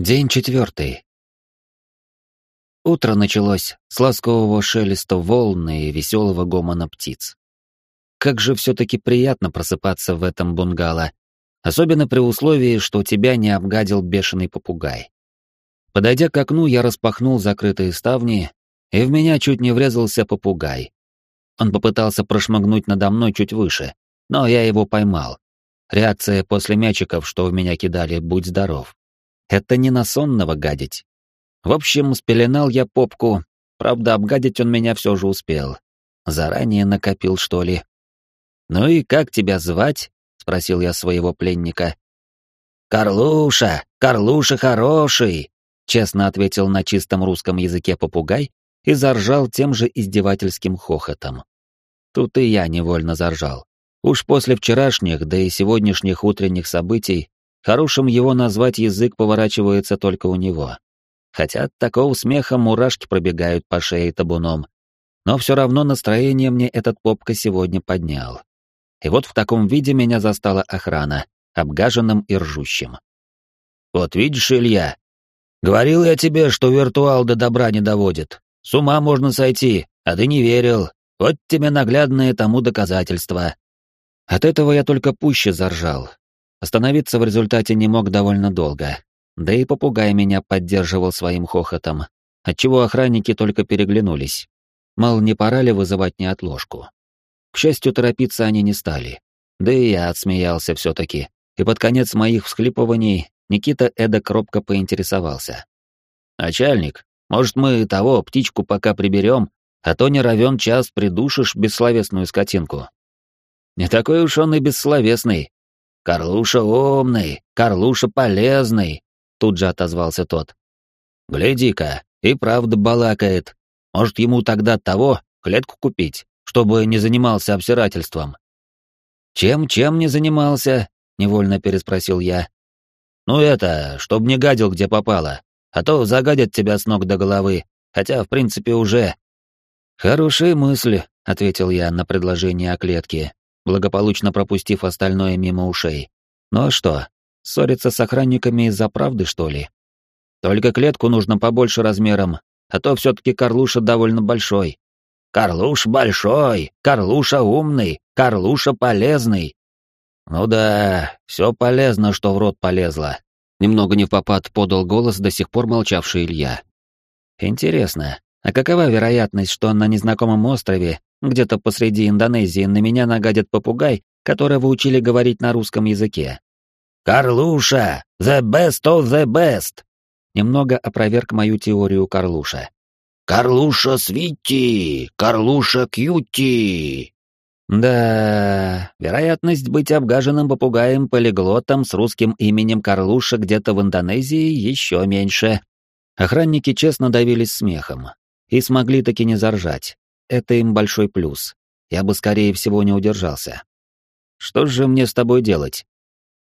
День четвертый. Утро началось с ласкового шелеста волны и веселого гомона птиц. Как же все-таки приятно просыпаться в этом бунгало, особенно при условии, что тебя не обгадил бешеный попугай. Подойдя к окну, я распахнул закрытые ставни, и в меня чуть не врезался попугай. Он попытался прошмыгнуть надо мной чуть выше, но я его поймал. Реакция после мячиков, что в меня кидали, будь здоров. Это не на сонного гадить. В общем, спеленал я попку, правда, обгадить он меня все же успел. Заранее накопил, что ли. «Ну и как тебя звать?» — спросил я своего пленника. «Карлуша! Карлуша хороший!» — честно ответил на чистом русском языке попугай и заржал тем же издевательским хохотом. Тут и я невольно заржал. Уж после вчерашних, да и сегодняшних утренних событий Хорошим его назвать язык поворачивается только у него. Хотя от такого смеха мурашки пробегают по шее табуном. Но все равно настроение мне этот попка сегодня поднял. И вот в таком виде меня застала охрана, обгаженным и ржущим. «Вот видишь, Илья, говорил я тебе, что виртуал до добра не доводит. С ума можно сойти, а ты не верил. Вот тебе наглядное тому доказательство». От этого я только пуще заржал, Остановиться в результате не мог довольно долго. Да и попугай меня поддерживал своим хохотом, отчего охранники только переглянулись. Мол, не пора ли вызывать неотложку. К счастью, торопиться они не стали. Да и я отсмеялся все-таки, и под конец моих всхлипываний Никита эдак робко поинтересовался. «Начальник, может, мы того, птичку пока приберем, а то не равен час придушишь бессловесную скотинку». «Не такой уж он и бессловесный», «Карлуша умный, Карлуша полезный», — тут же отозвался тот. «Гляди-ка, и правда балакает. Может, ему тогда того, клетку купить, чтобы не занимался обсирательством?» «Чем-чем не занимался?» — невольно переспросил я. «Ну это, чтоб не гадил, где попало, а то загадят тебя с ног до головы, хотя, в принципе, уже...» «Хорошие мысли», — ответил я на предложение о клетке, благополучно пропустив остальное мимо ушей. Ну а что, ссориться с охранниками из-за правды, что ли? Только клетку нужно побольше размером, а то все-таки Карлуша довольно большой. Карлуш большой, Карлуша умный, Карлуша полезный. Ну да, все полезно, что в рот полезло. Немного не в попад подал голос до сих пор молчавший Илья. Интересно, а какова вероятность, что на незнакомом острове где-то посреди Индонезии на меня нагадит попугай, которого учили говорить на русском языке. «Карлуша! The best of the best!» Немного опроверг мою теорию Карлуша. «Карлуша Свити! Карлуша Кьюти!» Да, вероятность быть обгаженным попугаем-полиглотом с русским именем Карлуша где-то в Индонезии еще меньше. Охранники честно давились смехом и смогли таки не заржать, это им большой плюс. Я бы, скорее всего, не удержался. Что же мне с тобой делать?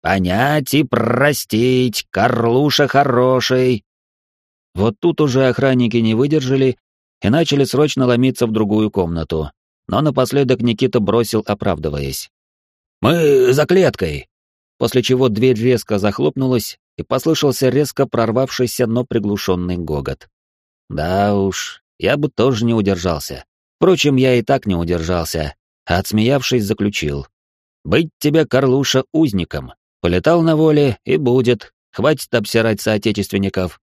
Понять и простить, Карлуша хороший. Вот тут уже охранники не выдержали и начали срочно ломиться в другую комнату. Но напоследок Никита бросил, оправдываясь. «Мы за клеткой!» После чего дверь резко захлопнулась, и послышался резко прорвавшийся, но приглушенный гогот. Да уж, я бы тоже не удержался. Впрочем, я и так не удержался, а отсмеявшись, заключил. «Быть тебе, Карлуша, узником. Полетал на воле и будет. Хватит обсирать соотечественников».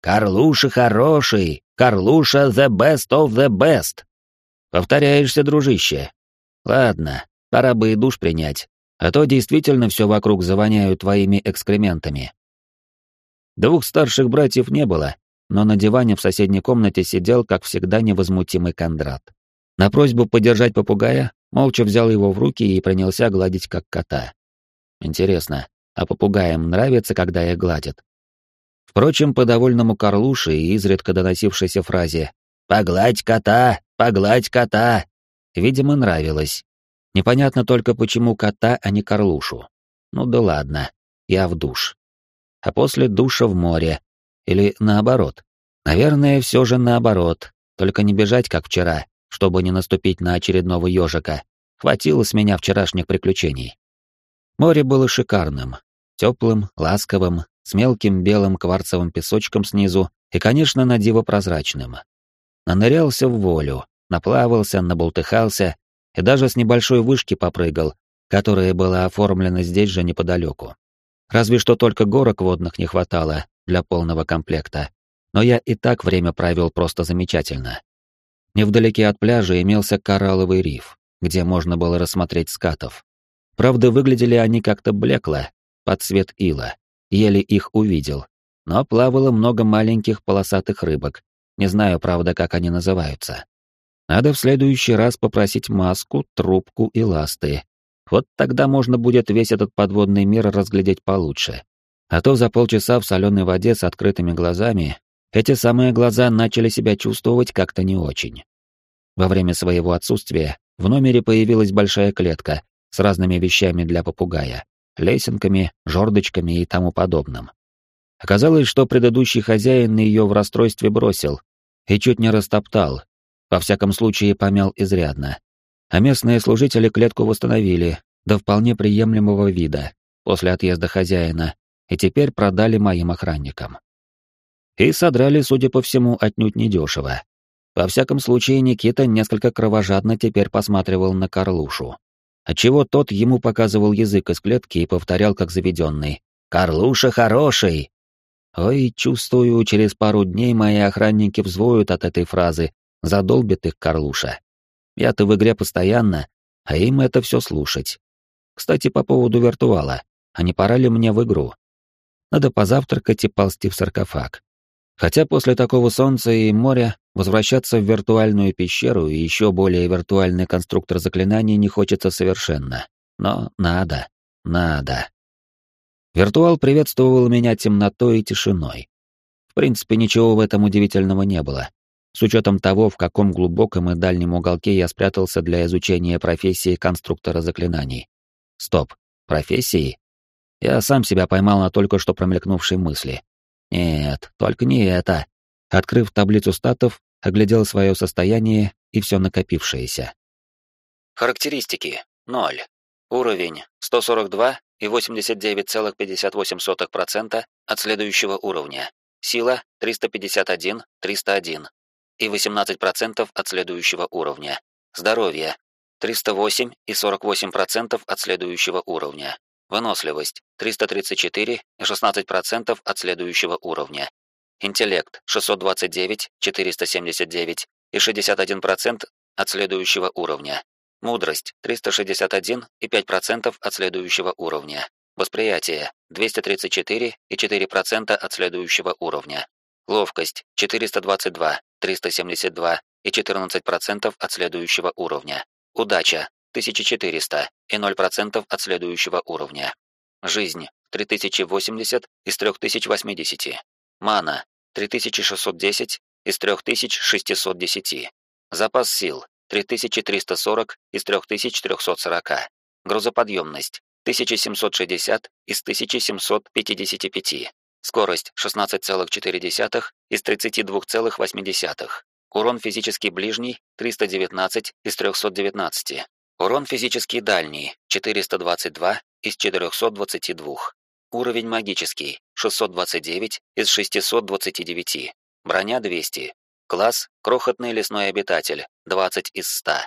«Карлуша хороший! Карлуша the best of the best!» «Повторяешься, дружище. Ладно, пора бы и душ принять, а то действительно все вокруг завоняют твоими экскрементами». Двух старших братьев не было, но на диване в соседней комнате сидел, как всегда, невозмутимый Кондрат. На просьбу подержать попугая, молча взял его в руки и принялся гладить как кота. Интересно, а попугаям нравится, когда их гладят? Впрочем, по довольному Карлуше и изредка доносившейся фразе «Погладь кота! Погладь кота!» видимо, нравилось. Непонятно только, почему кота, а не Карлушу. Ну да ладно, я в душ. А после душа в море, или наоборот? Наверное, все же наоборот, только не бежать, как вчера, чтобы не наступить на очередного ежика. Хватило с меня вчерашних приключений. Море было шикарным, теплым, ласковым, с мелким белым кварцевым песочком снизу и, конечно, на диво прозрачным. Нанырялся в волю, наплавался, набултыхался и даже с небольшой вышки попрыгал, которая была оформлена здесь же неподалеку. Разве что только горок водных не хватало для полного комплекта, но я и так время провел просто замечательно. Невдалеке от пляжа имелся коралловый риф, где можно было рассмотреть скатов. Правда, выглядели они как-то блекло, под цвет ила. Еле их увидел. Но плавало много маленьких полосатых рыбок. Не знаю, правда, как они называются. Надо в следующий раз попросить маску, трубку и ласты. Вот тогда можно будет весь этот подводный мир разглядеть получше. А то за полчаса в соленой воде с открытыми глазами эти самые глаза начали себя чувствовать как-то не очень. Во время своего отсутствия в номере появилась большая клетка с разными вещами для попугая, лесенками, жердочками и тому подобным. Оказалось, что предыдущий хозяин ее в расстройстве бросил и чуть не растоптал, во всяком случае помял изрядно. А местные служители клетку восстановили до вполне приемлемого вида после отъезда хозяина и теперь продали моим охранникам. И содрали, судя по всему, отнюдь недешево. Во всяком случае, Никита несколько кровожадно теперь посматривал на Карлушу. Отчего тот ему показывал язык из клетки и повторял как заведенный. «Карлуша хороший!» Ой, чувствую, через пару дней мои охранники взвоют от этой фразы, задолбит их Карлуша. Я-то в игре постоянно, а им это все слушать. Кстати, по поводу виртуала, а не пора ли мне в игру? Надо позавтракать и ползти в саркофаг. Хотя после такого солнца и моря возвращаться в виртуальную пещеру и еще более виртуальный конструктор заклинаний не хочется совершенно. Но надо, надо. Виртуал приветствовал меня темнотой и тишиной. В принципе, ничего в этом удивительного не было. С учетом того, в каком глубоком и дальнем уголке я спрятался для изучения профессии конструктора заклинаний. Стоп, профессии? Я сам себя поймал на только что промелькнувшей мысли. Нет, только не это. Открыв таблицу статов, оглядел свое состояние и все накопившееся. Характеристики. 0. Уровень 142 и 89,58% от следующего уровня. Сила 351, 301 и 18% от следующего уровня. Здоровье 308 и 48% от следующего уровня. Выносливость 334 и 16% от следующего уровня. Интеллект 629, 479 и 61% от следующего уровня. Мудрость 361 и 5% от следующего уровня. Восприятие 234 и 4% от следующего уровня. Ловкость 422, 372 и 14% от следующего уровня. Удача 1400 и 0% от следующего уровня. Жизнь 3080 из 3080. Мана 3610 из 3610. Запас сил 3340 из 3340. Грузоподъемность 1760 из 1755. Скорость 16,4 из 32,8. Урон физический ближний 319 из 319. Урон физический дальний 422 из 422. Уровень магический 629 из 629. Броня 200. Класс крохотный лесной обитатель 20 из 100.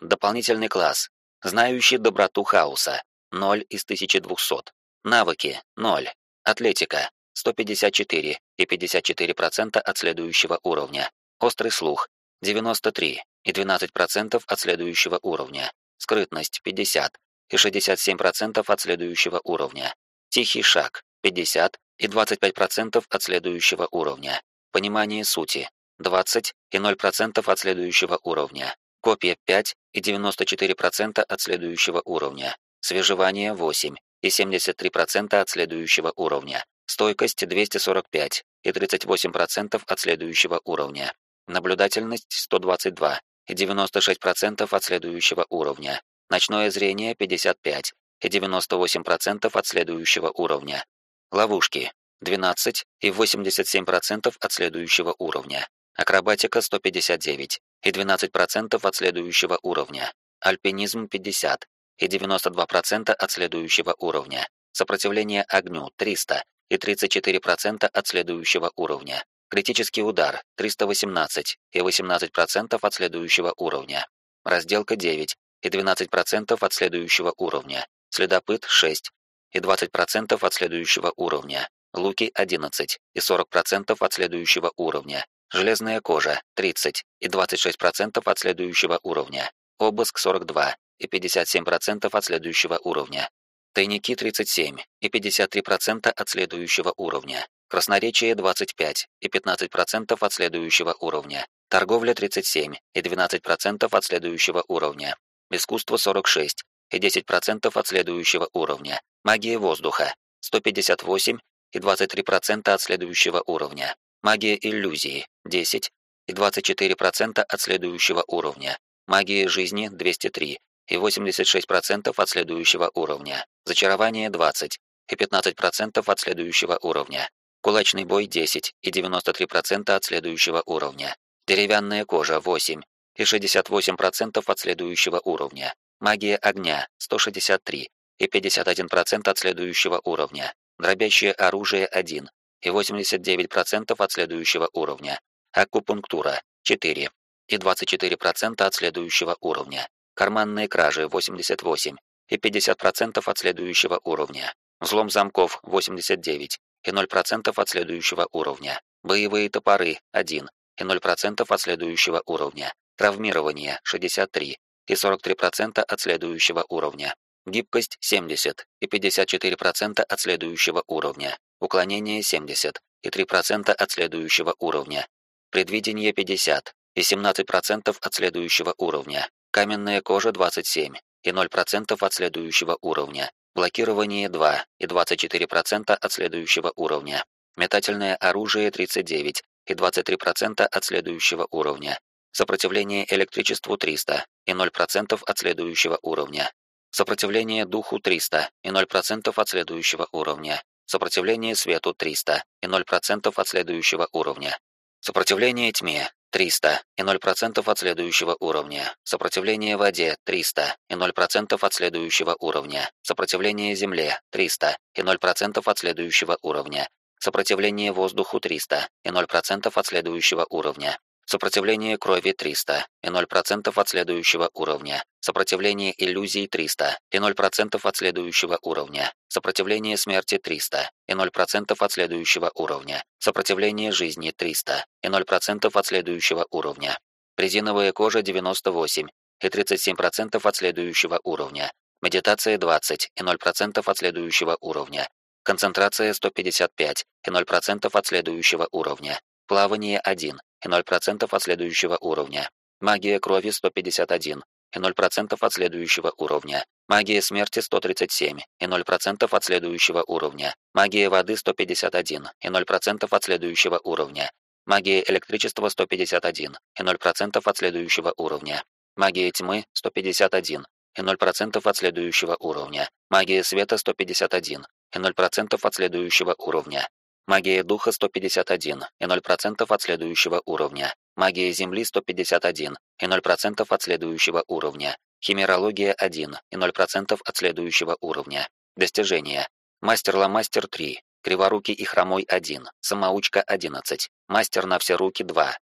Дополнительный класс знающий доброту хаоса 0 из 1200. Навыки 0. Атлетика 154 и 54% от следующего уровня. Острый слух 93 и 12% от следующего уровня скрытность 50 и 67% от следующего уровня, тихий шаг 50 и 25% от следующего уровня, понимание сути 20 и 0% от следующего уровня, копия 5 и 94% от следующего уровня, свежевание 8 и 73% от следующего уровня, стойкость 245 и 38% от следующего уровня, наблюдательность 122 и 96% от следующего уровня. Ночное зрение 55 и 98% от следующего уровня. Ловушки 12 и 87% от следующего уровня. Акробатика 159 и 12% от следующего уровня. Альпинизм 50 и 92% от следующего уровня. Сопротивление огню 300 и 34% от следующего уровня. Критический удар 318 и 18% от следующего уровня. Разделка 9 и 12% от следующего уровня. Следопыт 6 и 20% от следующего уровня. Луки 11 и 40% от следующего уровня. Железная кожа 30 и 26% от следующего уровня. Обыск 42 и 57% от следующего уровня. Тайники 37 и 53% от следующего уровня. Красноречие 25 и 15% от следующего уровня. Торговля 37 и 12% от следующего уровня. Искусство 46 и 10% от следующего уровня. Магия воздуха 158 и 23% от следующего уровня. Магия иллюзии 10 и 24% от следующего уровня. Магия жизни 203 и 86% от следующего уровня. Зачарование 20 и 15% от следующего уровня. Кулачный бой 10 и 93% от следующего уровня. Деревянная кожа 8 и 68% от следующего уровня. Магия огня 163 и 51% от следующего уровня. Дробящее оружие 1 и 89% от следующего уровня. Акупунктура 4 и 24% от следующего уровня. Карманные кражи 88 и 50% от следующего уровня. Взлом замков 89 и 0% от следующего уровня. Боевые топоры 1 и 0% от следующего уровня. Травмирование 63 и 43% от следующего уровня. Гибкость 70 и 54% от следующего уровня. Уклонение 70 и 3% от следующего уровня. Предвидение 50 и 17% от следующего уровня. Каменная кожа 27 и 0% от следующего уровня. Блокирование 2 и 24% от следующего уровня. Метательное оружие 39 и 23% от следующего уровня. Сопротивление электричеству 300 и 0% от следующего уровня. Сопротивление духу 300 и 0% от следующего уровня. Сопротивление свету 300 и 0% от следующего уровня. Сопротивление тьме 300 и 0% от следующего уровня. Сопротивление воде 300 и 0% от следующего уровня. Сопротивление земле 300 и 0% от следующего уровня. Сопротивление воздуху 300 и 0% от следующего уровня. Сопротивление крови 300 и 0% от следующего уровня. Сопротивление иллюзий 300 и 0% от следующего уровня. Сопротивление смерти 300 и 0% от следующего уровня. Сопротивление жизни 300 и 0% от следующего уровня. Резиновая кожа 98 и 37% от следующего уровня. Медитация 20 и 0% от следующего уровня. Концентрация 155 и 0% от следующего уровня. Плавание 1 и 0% от следующего уровня. Магия крови 151 и 0% от следующего уровня. Магия смерти 137 и 0% от следующего уровня. Магия воды 151 и 0% от следующего уровня. Магия электричества 151 и 0% от следующего уровня. Магия тьмы 151 и 0% от следующего уровня. Магия света 151 и 0% от следующего уровня. Магия духа 151 и 0% от следующего уровня. Магия земли 151 и 0% от следующего уровня. Химерология 1 и 0% от следующего уровня. Достижения. Мастер-ла-мастер 3. Криворукий и хромой 1. Самоучка 11. Мастер на все руки 2.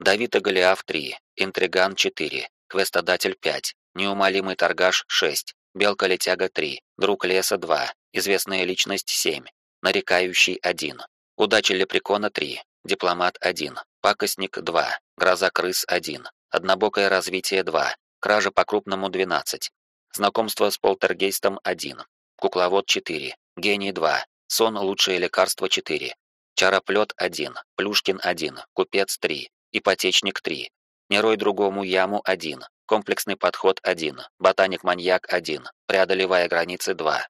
Давид и Голиаф 3. Интриган 4. Квестодатель 5. Неумолимый торгаш 6. Белка-летяга 3. Друг леса 2. Известная личность 7. Нарекающий 1. Удача лепрекона 3. Дипломат 1. Пакостник 2. Гроза крыс 1. Однобокое развитие 2. Кража по-крупному 12. Знакомство с полтергейстом 1. Кукловод 4. Гений 2. Сон лучшее лекарство 4. Чароплет 1. Плюшкин 1. Купец 3. Ипотечник 3. Не рой другому яму 1. Комплексный подход 1. Ботаник-маньяк 1. Преодолевая границы 2.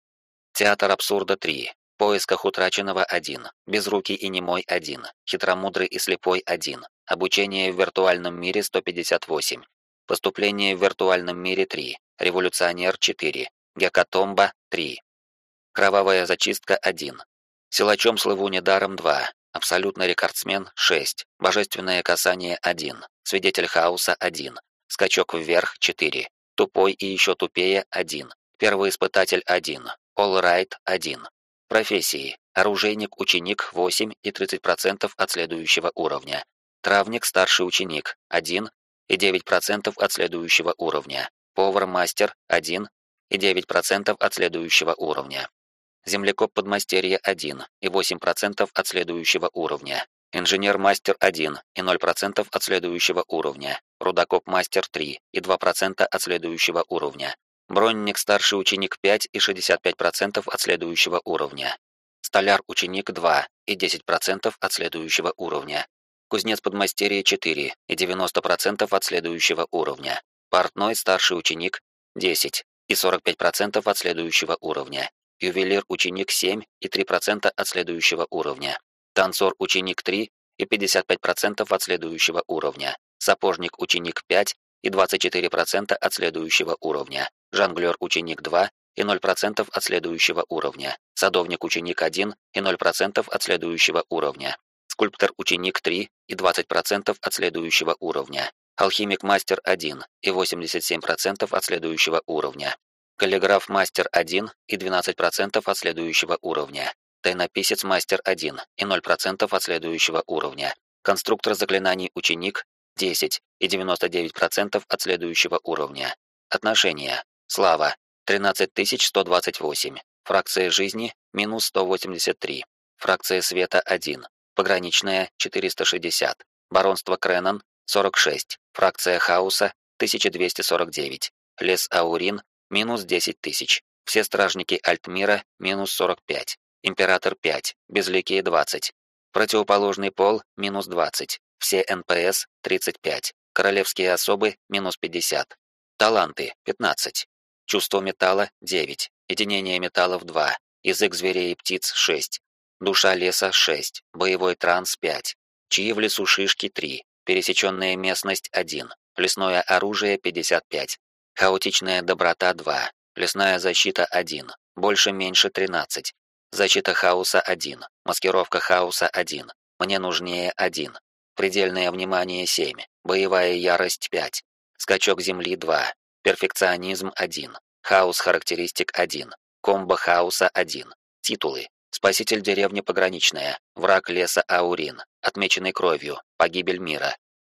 Театр абсурда 3 поисках утраченного один, безрукий и немой один, хитромудрый и слепой один, обучение в виртуальном мире 158, поступление в виртуальном мире 3, революционер 4, гекатомба 3, кровавая зачистка 1, силачом слыву недаром 2, абсолютный рекордсмен 6, божественное касание 1, свидетель хаоса 1, скачок вверх 4, тупой и еще тупее 1, первый испытатель 1, All Right 1. Профессии. оружейник-ученик 8 и 30% от следующего уровня, травник-старший ученик 1 и 9% от следующего уровня, повар-мастер 1 и 9% от следующего уровня, землекоп-подмастерье 1 и 8% от следующего уровня, инженер-мастер 1 и 0% от следующего уровня, рудокоп-мастер 3 и 2% от следующего уровня, бронник старший ученик 5 и 65% от следующего уровня, столяр-ученик 2 и 10% от следующего уровня, кузнец-подмастерье 4 и 90% от следующего уровня, портной старший ученик 10 и 45% от следующего уровня, ювелир-ученик 7 и 3% от следующего уровня, танцор-ученик 3 и 55% от следующего уровня, сапожник-ученик 5 и 24% от следующего уровня, жонглер-ученик 2 и 0% от следующего уровня, садовник-ученик 1 и 0% от следующего уровня, скульптор-ученик 3 и 20% от следующего уровня, алхимик-мастер 1 и 87% от следующего уровня, каллиграф-мастер 1 и 12% от следующего уровня, тайнописец-мастер 1 и 0% от следующего уровня, конструктор заклинаний ученик 10 и 99% от следующего уровня. Отношения. Слава 13128. Фракция жизни минус 183. Фракция света 1. Пограничная 460. Баронство Кренан 46. Фракция хаоса 1249. Лес Аурин минус 10 тысяч. Все стражники Альтмира минус 45. Император 5. Безликие 20. Противоположный пол минус 20. Все НПС 35. Королевские особы минус 50. Таланты 15. Чувство металла 9. Единение металлов 2. Язык зверей и птиц 6. Душа леса 6. Боевой транс 5. Чьи в лесу шишки 3. Пересеченная местность 1. Лесное оружие 55. Хаотичная доброта 2. Лесная защита 1. Больше-меньше 13. Защита хаоса 1. Маскировка хаоса 1. Мне нужнее 1. Предельное внимание 7. Боевая ярость 5. Скачок земли 2. Перфекционизм 1. Хаос характеристик 1. Комбо хаоса 1. Титулы. Спаситель деревни Пограничная. Враг леса Аурин. Отмеченный кровью. Погибель мира.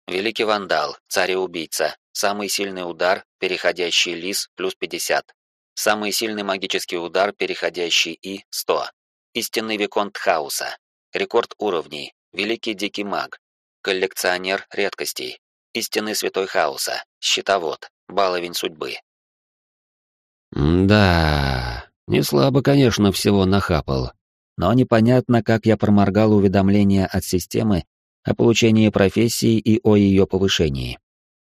Великий вандал. Царь убийца. Самый сильный удар. Переходящий лис. Плюс 50. Самый сильный магический удар. Переходящий и. 100. Истинный виконт хаоса. Рекорд уровней. Великий дикий маг. Коллекционер редкостей. Истинный святой хаоса. Щитовод. Баловень судьбы. Да, не слабо, конечно, всего нахапал. Но непонятно, как я проморгал уведомления от системы о получении профессии и о ее повышении.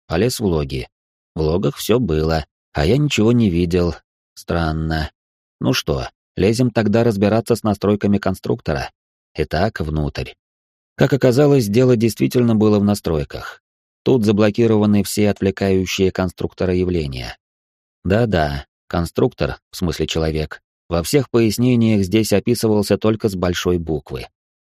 Полез в логи. В логах все было, а я ничего не видел. Странно. Ну что, лезем тогда разбираться с настройками конструктора. Итак, внутрь. Как оказалось, дело действительно было в настройках. Тут заблокированы все отвлекающие конструктора явления. Да-да, конструктор, в смысле человек, во всех пояснениях здесь описывался только с большой буквы.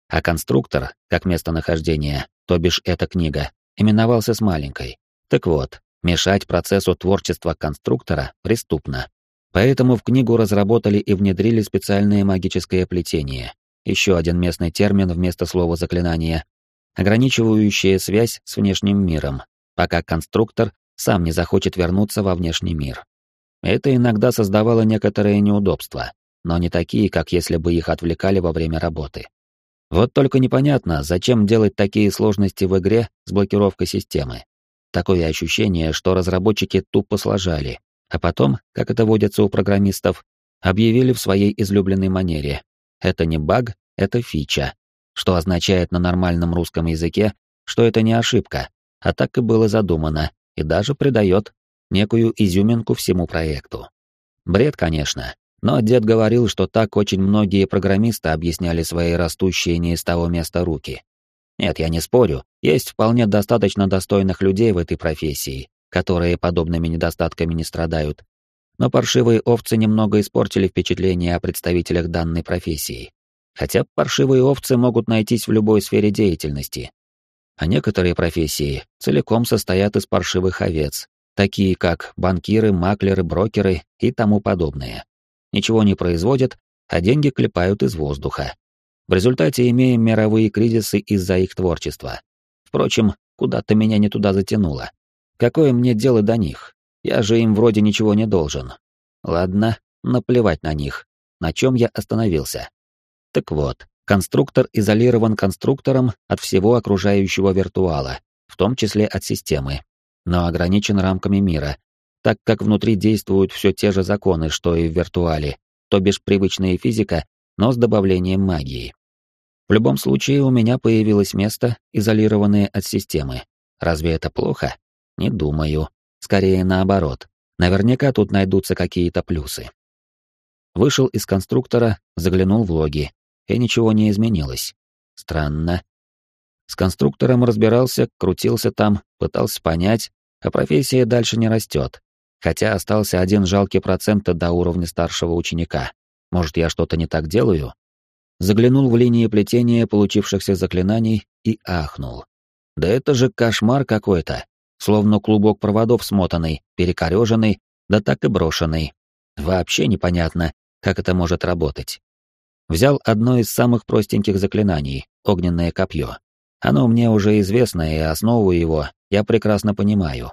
А конструктор, как местонахождение, то бишь эта книга, именовался с маленькой. Так вот, мешать процессу творчества конструктора преступно. Поэтому в книгу разработали и внедрили специальное магическое плетение. Еще один местный термин вместо слова заклинания, ограничивающая связь с внешним миром, пока конструктор сам не захочет вернуться во внешний мир. Это иногда создавало некоторые неудобства, но не такие, как если бы их отвлекали во время работы. Вот только непонятно, зачем делать такие сложности в игре с блокировкой системы. Такое ощущение, что разработчики тупо сложали, а потом, как это водится у программистов, объявили в своей излюбленной манере. Это не баг, это фича, что означает на нормальном русском языке, что это не ошибка, а так и было задумано, и даже придает некую изюминку всему проекту. Бред, конечно, но дед говорил, что так очень многие программисты объясняли свои растущие не из того места руки. Нет, я не спорю, есть вполне достаточно достойных людей в этой профессии, которые подобными недостатками не страдают. Но паршивые овцы немного испортили впечатление о представителях данной профессии. Хотя паршивые овцы могут найтись в любой сфере деятельности. А некоторые профессии целиком состоят из паршивых овец, такие как банкиры, маклеры, брокеры и тому подобное. Ничего не производят, а деньги клепают из воздуха. В результате имеем мировые кризисы из-за их творчества. Впрочем, куда-то меня не туда затянуло. Какое мне дело до них? Я же им вроде ничего не должен. Ладно, наплевать на них. На чем я остановился? Так вот, конструктор изолирован конструктором от всего окружающего виртуала, в том числе от системы, но ограничен рамками мира, так как внутри действуют все те же законы, что и в виртуале, то бишь привычная физика, но с добавлением магии. В любом случае у меня появилось место, изолированное от системы. Разве это плохо? Не думаю. Скорее наоборот. Наверняка тут найдутся какие-то плюсы. Вышел из конструктора, заглянул в логи, и ничего не изменилось. Странно. С конструктором разбирался, крутился там, пытался понять, а профессия дальше не растет. Хотя остался один жалкий процент до уровня старшего ученика. Может, я что-то не так делаю? Заглянул в линии плетения получившихся заклинаний и ахнул. Да это же кошмар какой-то словно клубок проводов смотанный, перекореженный, да так и брошенный. Вообще непонятно, как это может работать. Взял одно из самых простеньких заклинаний — огненное копье. Оно мне уже известно, и основу его я прекрасно понимаю.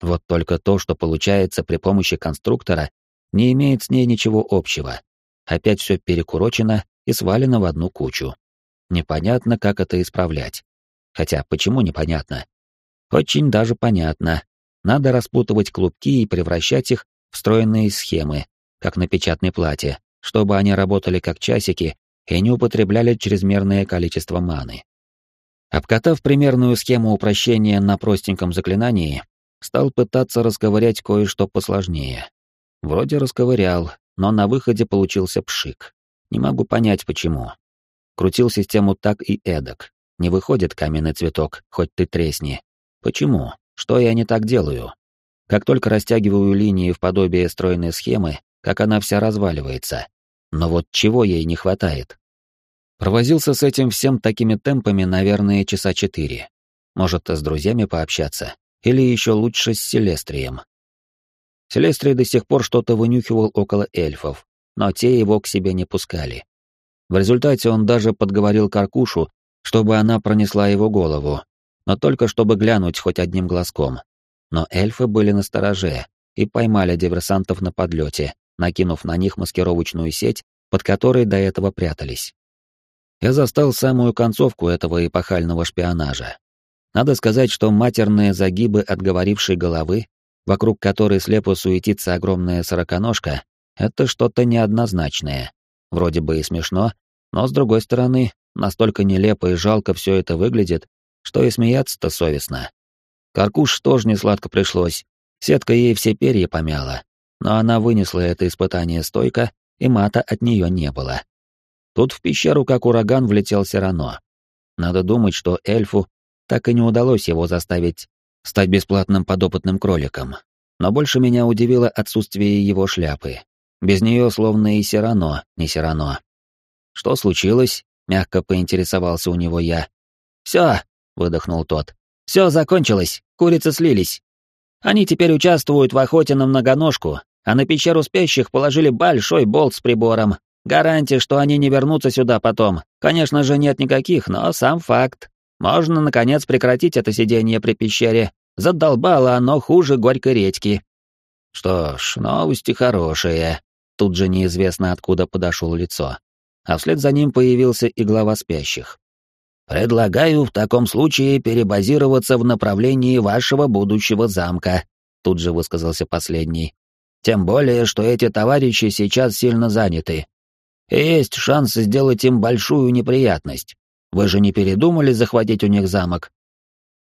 Вот только то, что получается при помощи конструктора, не имеет с ней ничего общего. Опять все перекурочено и свалено в одну кучу. Непонятно, как это исправлять. Хотя, почему непонятно? Очень даже понятно. Надо распутывать клубки и превращать их в встроенные схемы, как на печатной плате, чтобы они работали как часики и не употребляли чрезмерное количество маны. Обкатав примерную схему упрощения на простеньком заклинании, стал пытаться расковырять кое-что посложнее. Вроде расковырял, но на выходе получился пшик. Не могу понять, почему. Крутил систему так и эдак. Не выходит каменный цветок, хоть ты тресни. Почему? Что я не так делаю? Как только растягиваю линии в подобие стройной схемы, как она вся разваливается. Но вот чего ей не хватает? Провозился с этим всем такими темпами, наверное, часа четыре. Может, с друзьями пообщаться? Или еще лучше с Селестрием? Селестрий до сих пор что-то вынюхивал около эльфов, но те его к себе не пускали. В результате он даже подговорил Каркушу, чтобы она пронесла его голову, но только чтобы глянуть хоть одним глазком. Но эльфы были настороже и поймали диверсантов на подлете, накинув на них маскировочную сеть, под которой до этого прятались. Я застал самую концовку этого эпохального шпионажа. Надо сказать, что матерные загибы отговорившей головы, вокруг которой слепо суетится огромная сороконожка, это что-то неоднозначное. Вроде бы и смешно, но с другой стороны, настолько нелепо и жалко все это выглядит, что и смеяться-то совестно. Каркуш тоже не сладко пришлось. Сетка ей все перья помяла, но она вынесла это испытание стойко, и мата от нее не было. Тут в пещеру как ураган влетел Сирано. Надо думать, что эльфу так и не удалось его заставить стать бесплатным подопытным кроликом. Но больше меня удивило отсутствие его шляпы. Без нее словно и Сирано, не Сирано. «Что случилось?» — мягко поинтересовался у него я. «Все, выдохнул тот. Все закончилось, курицы слились. Они теперь участвуют в охоте на многоножку, а на пещеру спящих положили большой болт с прибором. Гарантии, что они не вернутся сюда потом, конечно же, нет никаких, но сам факт. Можно, наконец, прекратить это сидение при пещере. Задолбало оно хуже горькой редьки. Что ж, новости хорошие. Тут же неизвестно, откуда подошел лицо. А вслед за ним появился и глава спящих. «Предлагаю в таком случае перебазироваться в направлении вашего будущего замка», тут же высказался последний. «Тем более, что эти товарищи сейчас сильно заняты. И есть шанс сделать им большую неприятность. Вы же не передумали захватить у них замок?»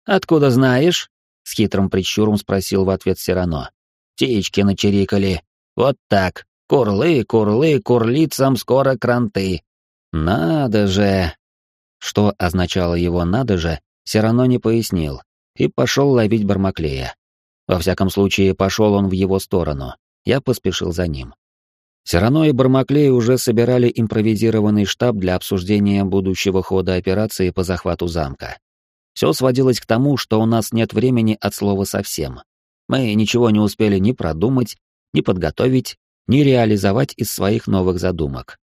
«Откуда знаешь?» — с хитрым прищуром спросил в ответ Сирано. «Птички начирикали. Вот так. Курлы, курлы, курлицам скоро кранты». «Надо же!» Что означало его «надо же», все равно не пояснил, и пошел ловить Бармаклея. Во всяком случае, пошел он в его сторону. Я поспешил за ним. Сирано и Бармаклей уже собирали импровизированный штаб для обсуждения будущего хода операции по захвату замка. Все сводилось к тому, что у нас нет времени от слова совсем. Мы ничего не успели ни продумать, ни подготовить, ни реализовать из своих новых задумок.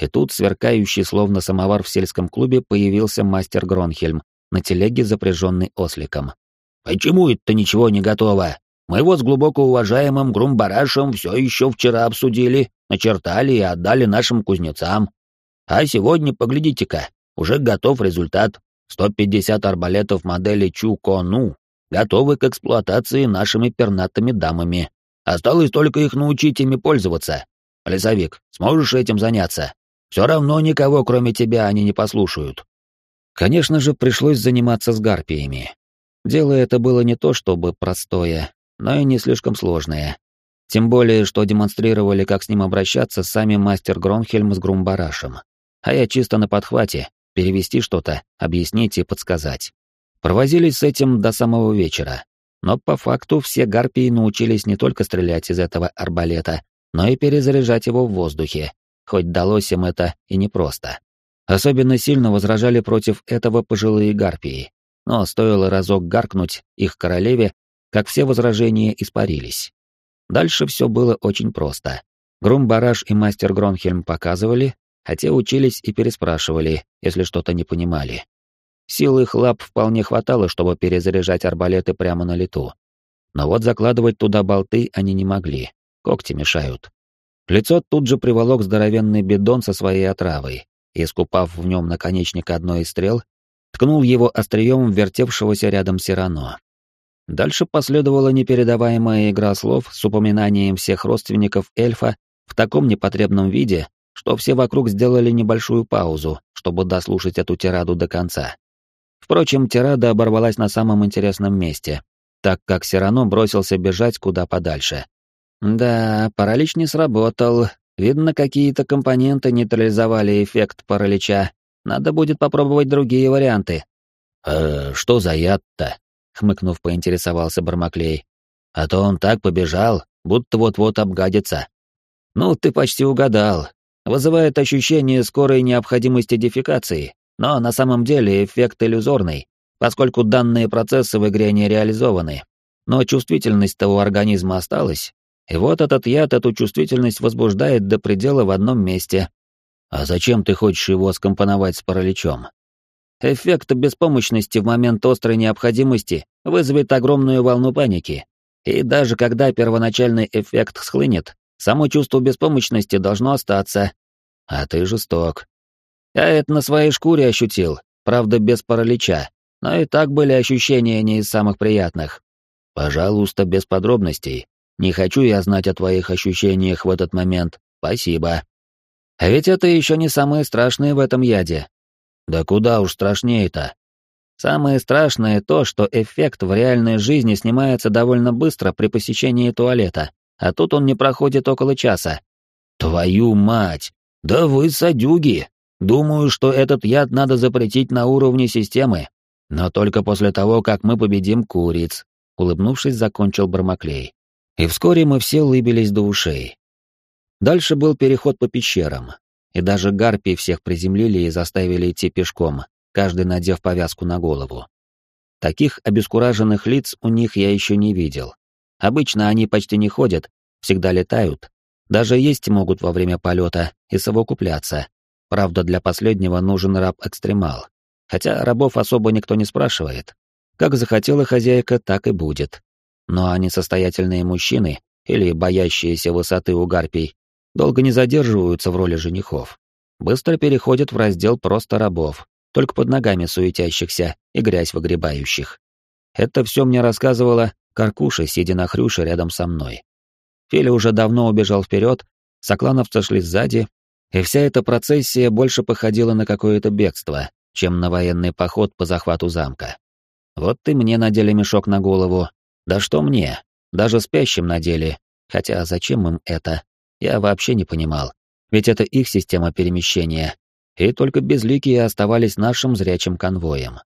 И тут, сверкающий словно самовар в сельском клубе, появился мастер Гронхельм на телеге, запряженный осликом. «Почему это ничего не готово? Мы вот с глубоко уважаемым Грумбарашем все еще вчера обсудили, начертали и отдали нашим кузнецам. А сегодня, поглядите-ка, уже готов результат. 150 арбалетов модели Чу-Кону готовы к эксплуатации нашими пернатыми дамами. Осталось только их научить ими пользоваться. Лесовик, сможешь этим заняться? Все равно никого, кроме тебя, они не послушают. Конечно же, пришлось заниматься с гарпиями. Дело это было не то чтобы простое, но и не слишком сложное. Тем более, что демонстрировали, как с ним обращаться сами мастер Гронхельм с Грумбарашем. А я чисто на подхвате, перевести что-то, объяснить и подсказать. Провозились с этим до самого вечера. Но по факту все гарпии научились не только стрелять из этого арбалета, но и перезаряжать его в воздухе, хоть далось им это и непросто. Особенно сильно возражали против этого пожилые гарпии, но стоило разок гаркнуть их королеве, как все возражения испарились. Дальше все было очень просто. Грум-бараш и мастер Гронхельм показывали, а те учились и переспрашивали, если что-то не понимали. Сил их лап вполне хватало, чтобы перезаряжать арбалеты прямо на лету. Но вот закладывать туда болты они не могли, когти мешают. Лицо тут же приволок здоровенный бидон со своей отравой, и, скупав в нем наконечник одной из стрел, ткнул его острием вертевшегося рядом Сирано. Дальше последовала непередаваемая игра слов с упоминанием всех родственников эльфа в таком непотребном виде, что все вокруг сделали небольшую паузу, чтобы дослушать эту тираду до конца. Впрочем, тирада оборвалась на самом интересном месте, так как Сирано бросился бежать куда подальше. Да, паралич не сработал. Видно, какие-то компоненты нейтрализовали эффект паралича. Надо будет попробовать другие варианты. «Э, что за яд-то?» — хмыкнув, поинтересовался Бармаклей. «А то он так побежал, будто вот-вот обгадится». «Ну, ты почти угадал. Вызывает ощущение скорой необходимости дефекации, но на самом деле эффект иллюзорный, поскольку данные процессы в игре не реализованы. Но чувствительность того организма осталась, и вот этот яд эту чувствительность возбуждает до предела в одном месте. А зачем ты хочешь его скомпоновать с параличом? Эффект беспомощности в момент острой необходимости вызовет огромную волну паники. И даже когда первоначальный эффект схлынет, само чувство беспомощности должно остаться. А ты жесток. Я это на своей шкуре ощутил, правда без паралича, но и так были ощущения не из самых приятных. Пожалуйста, без подробностей. Не хочу я знать о твоих ощущениях в этот момент. Спасибо. А ведь это еще не самое страшное в этом яде. Да куда уж страшнее-то. Самое страшное то, что эффект в реальной жизни снимается довольно быстро при посещении туалета, а тут он не проходит около часа. Твою мать! Да вы садюги! Думаю, что этот яд надо запретить на уровне системы, но только после того, как мы победим куриц, улыбнувшись, закончил Бармаклей. И вскоре мы все улыбились до ушей. Дальше был переход по пещерам, и даже гарпии всех приземлили и заставили идти пешком, каждый надев повязку на голову. Таких обескураженных лиц у них я еще не видел. Обычно они почти не ходят, всегда летают, даже есть могут во время полета и совокупляться. Правда, для последнего нужен раб-экстремал. Хотя рабов особо никто не спрашивает. Как захотела хозяйка, так и будет. Но они состоятельные мужчины, или боящиеся высоты у гарпий, долго не задерживаются в роли женихов. Быстро переходят в раздел просто рабов, только под ногами суетящихся и грязь выгребающих. Это все мне рассказывала Каркуша, сидя на хрюше рядом со мной. Филя уже давно убежал вперед, соклановцы шли сзади, и вся эта процессия больше походила на какое-то бегство, чем на военный поход по захвату замка. Вот ты мне надели мешок на голову, да что мне? Даже спящим надели. Хотя зачем им это? Я вообще не понимал. Ведь это их система перемещения. И только безликие оставались нашим зрячим конвоем.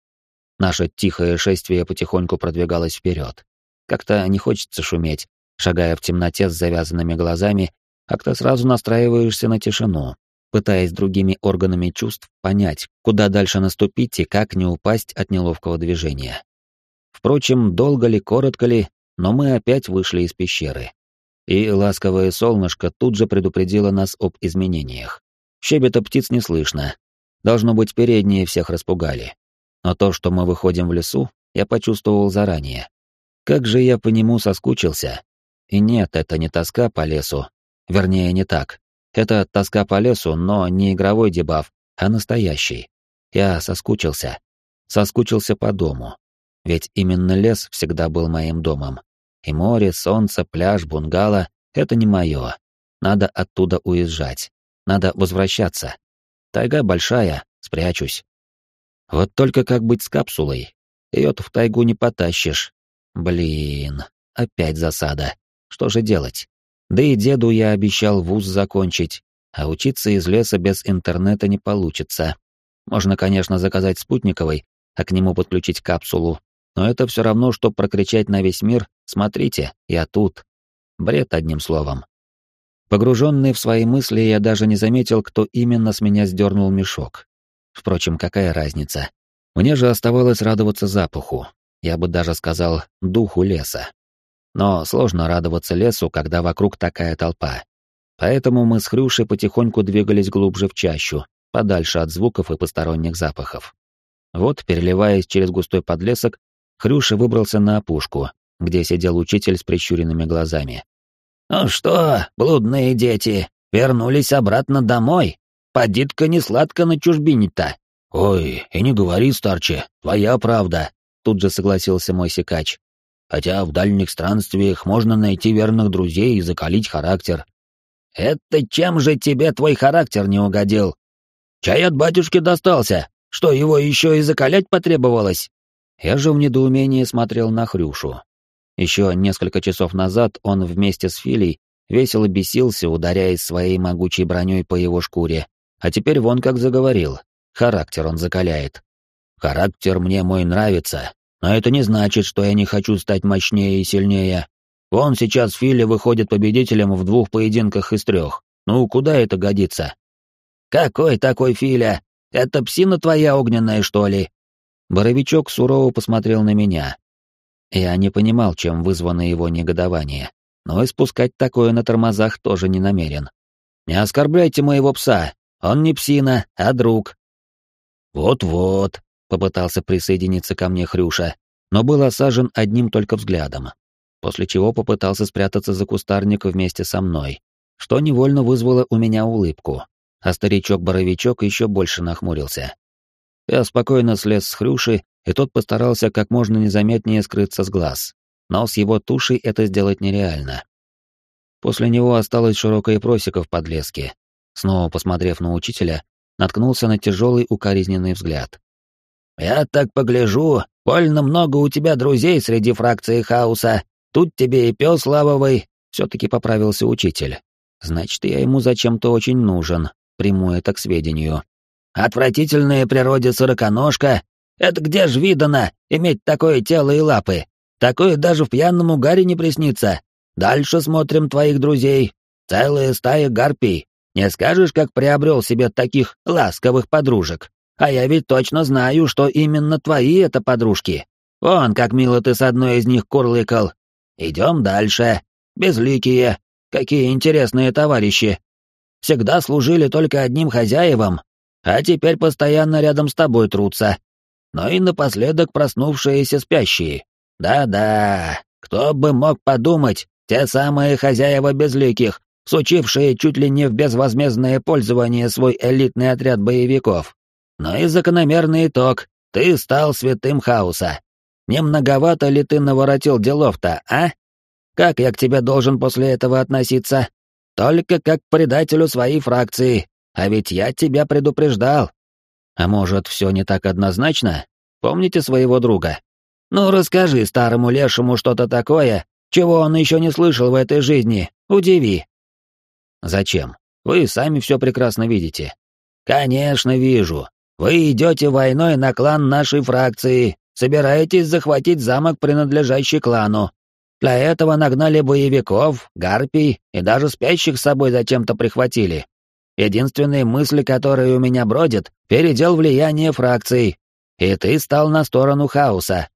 Наше тихое шествие потихоньку продвигалось вперед. Как-то не хочется шуметь, шагая в темноте с завязанными глазами, как-то сразу настраиваешься на тишину, пытаясь другими органами чувств понять, куда дальше наступить и как не упасть от неловкого движения. Впрочем, долго ли, коротко ли, но мы опять вышли из пещеры. И ласковое солнышко тут же предупредило нас об изменениях. Щебета птиц не слышно. Должно быть, передние всех распугали. Но то, что мы выходим в лесу, я почувствовал заранее. Как же я по нему соскучился. И нет, это не тоска по лесу. Вернее, не так. Это тоска по лесу, но не игровой дебаф, а настоящий. Я соскучился. Соскучился по дому. Ведь именно лес всегда был моим домом. И море, солнце, пляж, бунгало — это не мое. Надо оттуда уезжать. Надо возвращаться. Тайга большая, спрячусь. Вот только как быть с капсулой? Ее-то в тайгу не потащишь. Блин, опять засада. Что же делать? Да и деду я обещал вуз закончить, а учиться из леса без интернета не получится. Можно, конечно, заказать спутниковый, а к нему подключить капсулу, но это все равно, что прокричать на весь мир «Смотрите, я тут». Бред, одним словом. Погруженный в свои мысли, я даже не заметил, кто именно с меня сдернул мешок. Впрочем, какая разница? Мне же оставалось радоваться запаху. Я бы даже сказал, духу леса. Но сложно радоваться лесу, когда вокруг такая толпа. Поэтому мы с Хрюшей потихоньку двигались глубже в чащу, подальше от звуков и посторонних запахов. Вот, переливаясь через густой подлесок, Хрюша выбрался на опушку, где сидел учитель с прищуренными глазами. «Ну что, блудные дети, вернулись обратно домой? Поди-ка не сладко на чужбине-то». «Ой, и не говори, старче, твоя правда», — тут же согласился мой секач. «Хотя в дальних странствиях можно найти верных друзей и закалить характер». «Это чем же тебе твой характер не угодил? Чай от батюшки достался, что его еще и закалять потребовалось?» Я же в недоумении смотрел на Хрюшу. Еще несколько часов назад он вместе с Филей весело бесился, ударяясь своей могучей броней по его шкуре, а теперь вон как заговорил. Характер он закаляет. Характер мне мой нравится, но это не значит, что я не хочу стать мощнее и сильнее. Вон сейчас Фили выходит победителем в двух поединках из трех. Ну, куда это годится? Какой такой Филя? Это псина твоя огненная, что ли? Боровичок сурово посмотрел на меня, я не понимал, чем вызвано его негодование, но испускать такое на тормозах тоже не намерен. «Не оскорбляйте моего пса, он не псина, а друг». «Вот-вот», — попытался присоединиться ко мне Хрюша, но был осажен одним только взглядом, после чего попытался спрятаться за кустарник вместе со мной, что невольно вызвало у меня улыбку, а старичок-боровичок еще больше нахмурился. Я спокойно слез с Хрюши и тот постарался как можно незаметнее скрыться с глаз, но с его тушей это сделать нереально. После него осталась широкая просека в подлеске. Снова посмотрев на учителя, наткнулся на тяжелый укоризненный взгляд. «Я так погляжу, больно много у тебя друзей среди фракции хаоса. Тут тебе и пес лавовый», — все-таки поправился учитель. «Значит, я ему зачем-то очень нужен, приму это к сведению». «Отвратительная природе сороконожка это где ж видано иметь такое тело и лапы? Такое даже в пьяном угаре не приснится. Дальше смотрим твоих друзей. Целая стая гарпий. Не скажешь, как приобрел себе таких ласковых подружек? А я ведь точно знаю, что именно твои это подружки. Вон, как мило ты с одной из них курлыкал. Идем дальше. Безликие. Какие интересные товарищи. Всегда служили только одним хозяевам, а теперь постоянно рядом с тобой трутся но и напоследок проснувшиеся спящие. Да-да, кто бы мог подумать, те самые хозяева безликих, сучившие чуть ли не в безвозмездное пользование свой элитный отряд боевиков. Но и закономерный итог — ты стал святым хаоса. Не многовато ли ты наворотил делов-то, а? Как я к тебе должен после этого относиться? Только как к предателю своей фракции, а ведь я тебя предупреждал. А может, все не так однозначно? Помните своего друга? Ну, расскажи старому лешему что-то такое, чего он еще не слышал в этой жизни. Удиви. Зачем? Вы сами все прекрасно видите. Конечно, вижу. Вы идете войной на клан нашей фракции, собираетесь захватить замок, принадлежащий клану. Для этого нагнали боевиков, гарпий и даже спящих с собой зачем-то прихватили. Единственные мысли, которые у меня бродят, передел влияние фракций. И ты стал на сторону хаоса.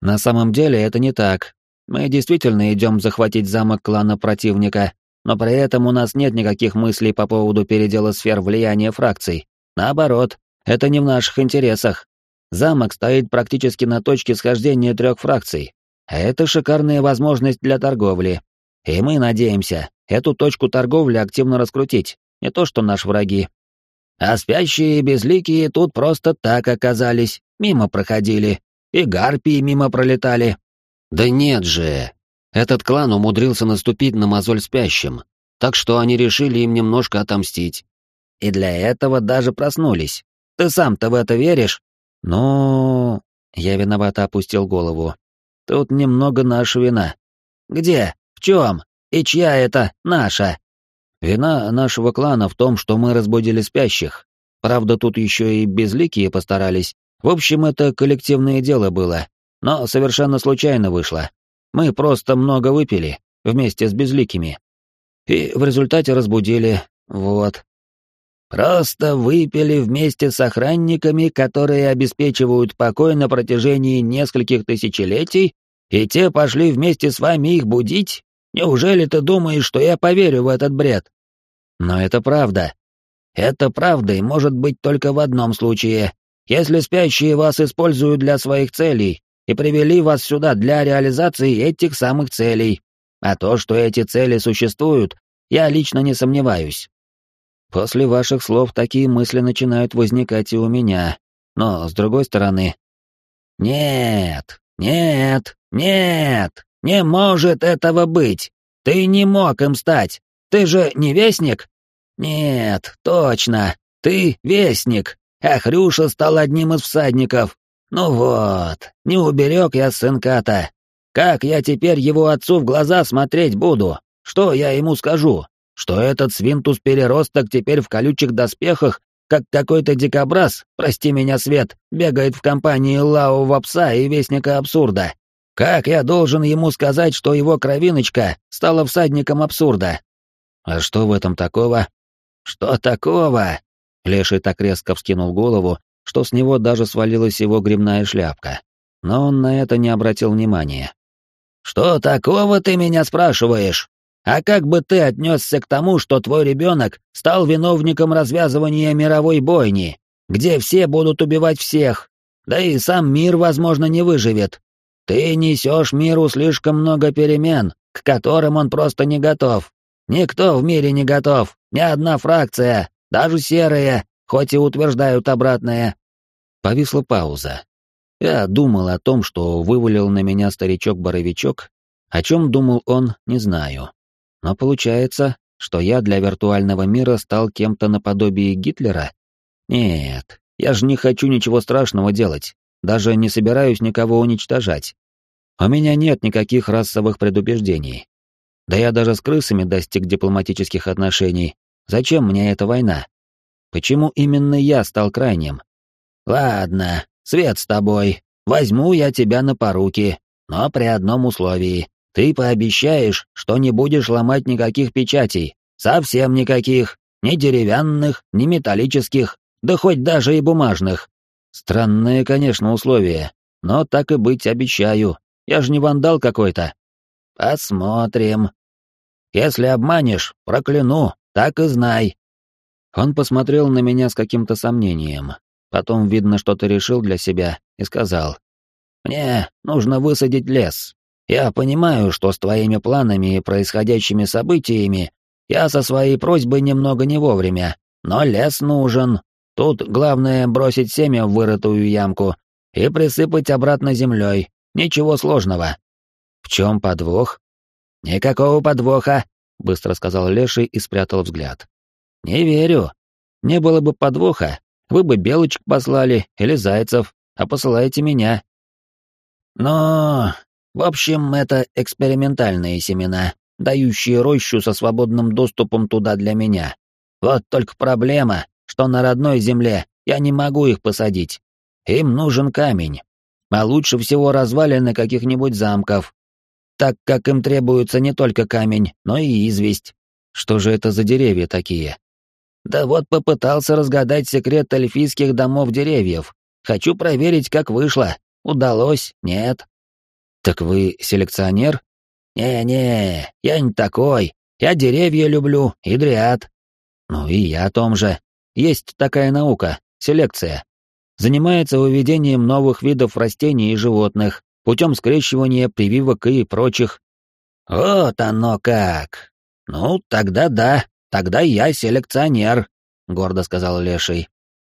На самом деле это не так. Мы действительно идем захватить замок клана противника, но при этом у нас нет никаких мыслей по поводу передела сфер влияния фракций. Наоборот, это не в наших интересах. Замок стоит практически на точке схождения трех фракций. А это шикарная возможность для торговли. И мы надеемся эту точку торговли активно раскрутить, не то что наши враги. А спящие и безликие тут просто так оказались, мимо проходили, и гарпии мимо пролетали. Да нет же, этот клан умудрился наступить на мозоль спящим, так что они решили им немножко отомстить. И для этого даже проснулись. Ты сам-то в это веришь? Ну, я виновато опустил голову. Тут немного наша вина. Где? В чем? И чья это наша? Вина нашего клана в том, что мы разбудили спящих. Правда, тут еще и безликие постарались. В общем, это коллективное дело было. Но совершенно случайно вышло. Мы просто много выпили, вместе с безликими. И в результате разбудили, вот. Просто выпили вместе с охранниками, которые обеспечивают покой на протяжении нескольких тысячелетий, и те пошли вместе с вами их будить? Неужели ты думаешь, что я поверю в этот бред? Но это правда. Это правда и может быть только в одном случае. Если спящие вас используют для своих целей и привели вас сюда для реализации этих самых целей. А то, что эти цели существуют, я лично не сомневаюсь. После ваших слов такие мысли начинают возникать и у меня. Но, с другой стороны... Нет, нет, нет, не может этого быть. Ты не мог им стать. Ты же не вестник? Нет, точно. Ты вестник. А Хрюша стал одним из всадников. Ну вот, не уберег я сынка-то. Как я теперь его отцу в глаза смотреть буду? Что я ему скажу? Что этот свинтус-переросток теперь в колючих доспехах, как какой-то дикобраз, прости меня, Свет, бегает в компании лавового пса и вестника абсурда. Как я должен ему сказать, что его кровиночка стала всадником абсурда? А что в этом такого? Что такого? Леший так резко вскинул голову, что с него даже свалилась его грибная шляпка. Но он на это не обратил внимания. «Что такого ты меня спрашиваешь? А как бы ты отнесся к тому, что твой ребенок стал виновником развязывания мировой бойни, где все будут убивать всех, да и сам мир, возможно, не выживет? Ты несешь миру слишком много перемен, к которым он просто не готов. Никто в мире не готов, ни одна фракция, даже серые, хоть и утверждают обратное. Повисла пауза. Я думал о том, что вывалил на меня старичок-боровичок, о чем думал он, не знаю. Но получается, что я для виртуального мира стал кем-то наподобие Гитлера? Нет, я же не хочу ничего страшного делать, даже не собираюсь никого уничтожать. У меня нет никаких расовых предубеждений. Да я даже с крысами достиг дипломатических отношений. Зачем мне эта война? Почему именно я стал крайним? Ладно, свет с тобой. Возьму я тебя на поруки, но при одном условии. Ты пообещаешь, что не будешь ломать никаких печатей, совсем никаких, ни деревянных, ни металлических, да хоть даже и бумажных. Странные, конечно, условия, но так и быть обещаю. Я же не вандал какой-то. Посмотрим. Если обманешь, прокляну, так и знай. Он посмотрел на меня с каким-то сомнением. Потом, видно, что-то решил для себя и сказал. «Мне нужно высадить лес. Я понимаю, что с твоими планами и происходящими событиями я со своей просьбой немного не вовремя, но лес нужен. Тут главное бросить семя в вырытую ямку и присыпать обратно землей. Ничего сложного. В чем подвох? Никакого подвоха, быстро сказал Леший и спрятал взгляд. Не верю. Не было бы подвоха, вы бы белочек послали или зайцев, а посылаете меня. Но в общем, это экспериментальные семена, дающие рощу со свободным доступом туда для меня. Вот только проблема, что на родной земле я не могу их посадить. Им нужен камень. А лучше всего развалины каких-нибудь замков, так как им требуется не только камень, но и известь. Что же это за деревья такие? Да вот попытался разгадать секрет эльфийских домов деревьев. Хочу проверить, как вышло. Удалось? Нет. «Так вы селекционер?» «Не-не, я не такой. Я деревья люблю, и дриад. Ну и я о том же. Есть такая наука — селекция. Занимается выведением новых видов растений и животных путем скрещивания прививок и прочих. Вот оно как. Ну, тогда да, тогда я селекционер, гордо сказал Леший.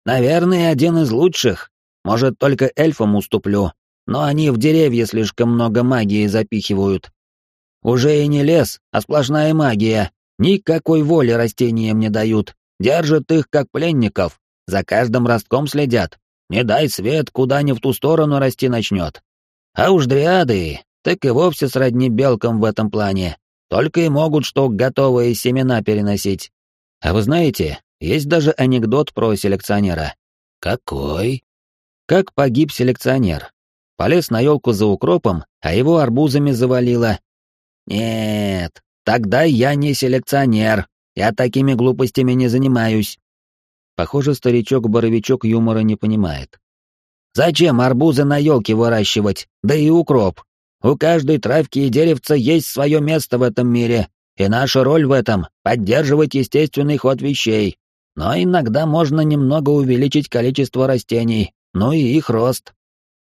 Наверное, один из лучших. Может, только эльфам уступлю, но они в деревья слишком много магии запихивают. Уже и не лес, а сплошная магия. Никакой воли растениям не дают. Держат их как пленников. За каждым ростком следят. Не дай свет, куда ни в ту сторону расти начнет. А уж дриады, так и вовсе сродни белкам в этом плане. Только и могут что готовые семена переносить. А вы знаете, есть даже анекдот про селекционера. Какой? Как погиб селекционер. Полез на елку за укропом, а его арбузами завалило, «Нет, тогда я не селекционер. Я такими глупостями не занимаюсь». Похоже, старичок-боровичок юмора не понимает. «Зачем арбузы на елке выращивать? Да и укроп. У каждой травки и деревца есть свое место в этом мире, и наша роль в этом — поддерживать естественный ход вещей. Но иногда можно немного увеличить количество растений, ну и их рост».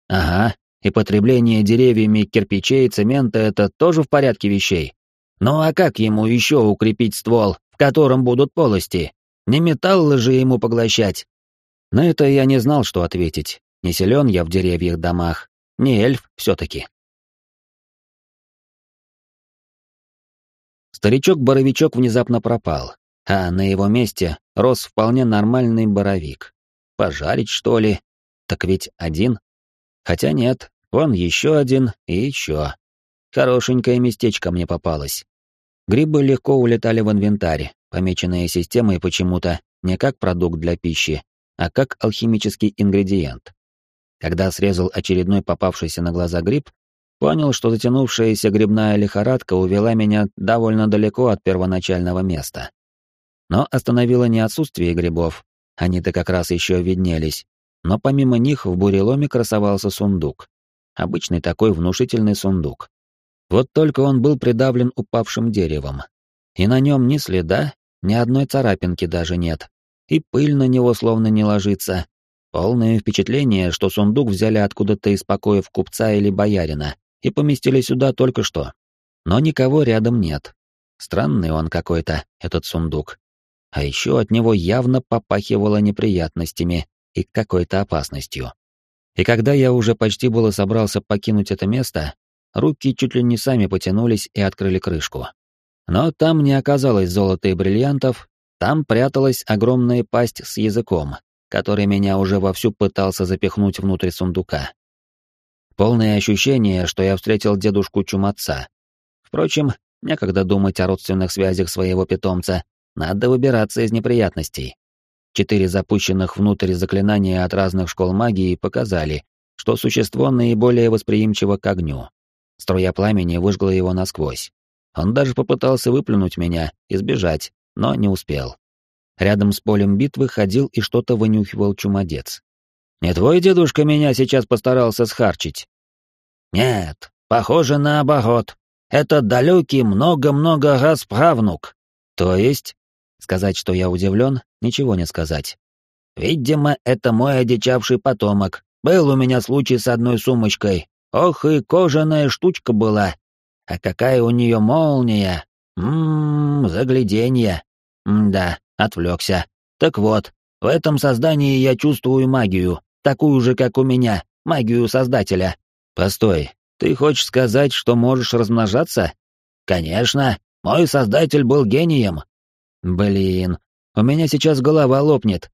«Ага, и потребление деревьями кирпичей и цемента — это тоже в порядке вещей. Ну а как ему еще укрепить ствол, в котором будут полости? Не металлы же ему поглощать. На это я не знал, что ответить. Не силен я в деревьях домах, не эльф все-таки. Старичок-боровичок внезапно пропал, а на его месте рос вполне нормальный боровик. Пожарить, что ли? Так ведь один? Хотя нет, Вон еще один и еще. Хорошенькое местечко мне попалось. Грибы легко улетали в инвентарь, помеченные системой почему-то не как продукт для пищи, а как алхимический ингредиент. Когда срезал очередной попавшийся на глаза гриб, понял, что затянувшаяся грибная лихорадка увела меня довольно далеко от первоначального места. Но остановило не отсутствие грибов, они-то как раз еще виднелись, но помимо них в буреломе красовался сундук. Обычный такой внушительный сундук. Вот только он был придавлен упавшим деревом. И на нем ни следа, ни одной царапинки даже нет. И пыль на него словно не ложится. Полное впечатление, что сундук взяли откуда-то из покоев купца или боярина и поместили сюда только что. Но никого рядом нет. Странный он какой-то, этот сундук. А еще от него явно попахивало неприятностями и какой-то опасностью. И когда я уже почти было собрался покинуть это место, руки чуть ли не сами потянулись и открыли крышку. Но там не оказалось золота и бриллиантов, там пряталась огромная пасть с языком, который меня уже вовсю пытался запихнуть внутрь сундука. Полное ощущение, что я встретил дедушку Чумаца. Впрочем, некогда думать о родственных связях своего питомца, надо выбираться из неприятностей. Четыре запущенных внутрь заклинания от разных школ магии показали, что существо наиболее восприимчиво к огню. Струя пламени выжгла его насквозь. Он даже попытался выплюнуть меня и сбежать, но не успел. Рядом с полем битвы ходил и что-то вынюхивал чумодец. «Не твой дедушка меня сейчас постарался схарчить?» «Нет, похоже на оборот. Это далекий много-много раз правнук». «То есть?» Сказать, что я удивлен, ничего не сказать. Видимо, это мой одичавший потомок. Был у меня случай с одной сумочкой. Ох, и кожаная штучка была. А какая у нее молния. Ммм, загляденье. М-да, отвлекся. Так вот, в этом создании я чувствую магию, такую же, как у меня, магию Создателя. Постой, ты хочешь сказать, что можешь размножаться? Конечно, мой Создатель был гением, Блин, у меня сейчас голова лопнет.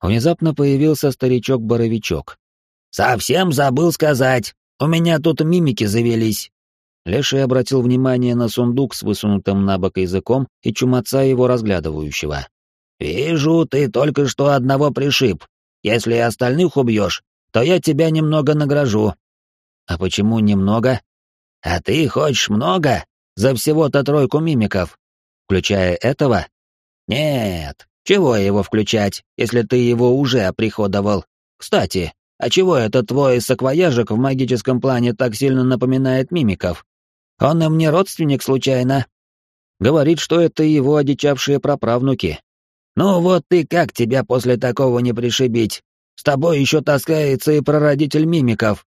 Внезапно появился старичок-боровичок. «Совсем забыл сказать. У меня тут мимики завелись». Леший обратил внимание на сундук с высунутым на бок языком и чумаца его разглядывающего. «Вижу, ты только что одного пришиб. Если остальных убьешь, то я тебя немного награжу». «А почему немного?» «А ты хочешь много? За всего-то тройку мимиков. Включая этого?» «Нет, чего его включать, если ты его уже оприходовал? Кстати, а чего этот твой саквояжик в магическом плане так сильно напоминает мимиков? Он им не родственник случайно?» Говорит, что это его одичавшие праправнуки. Ну вот ты как тебя после такого не пришибить? С тобой еще таскается и прародитель мимиков.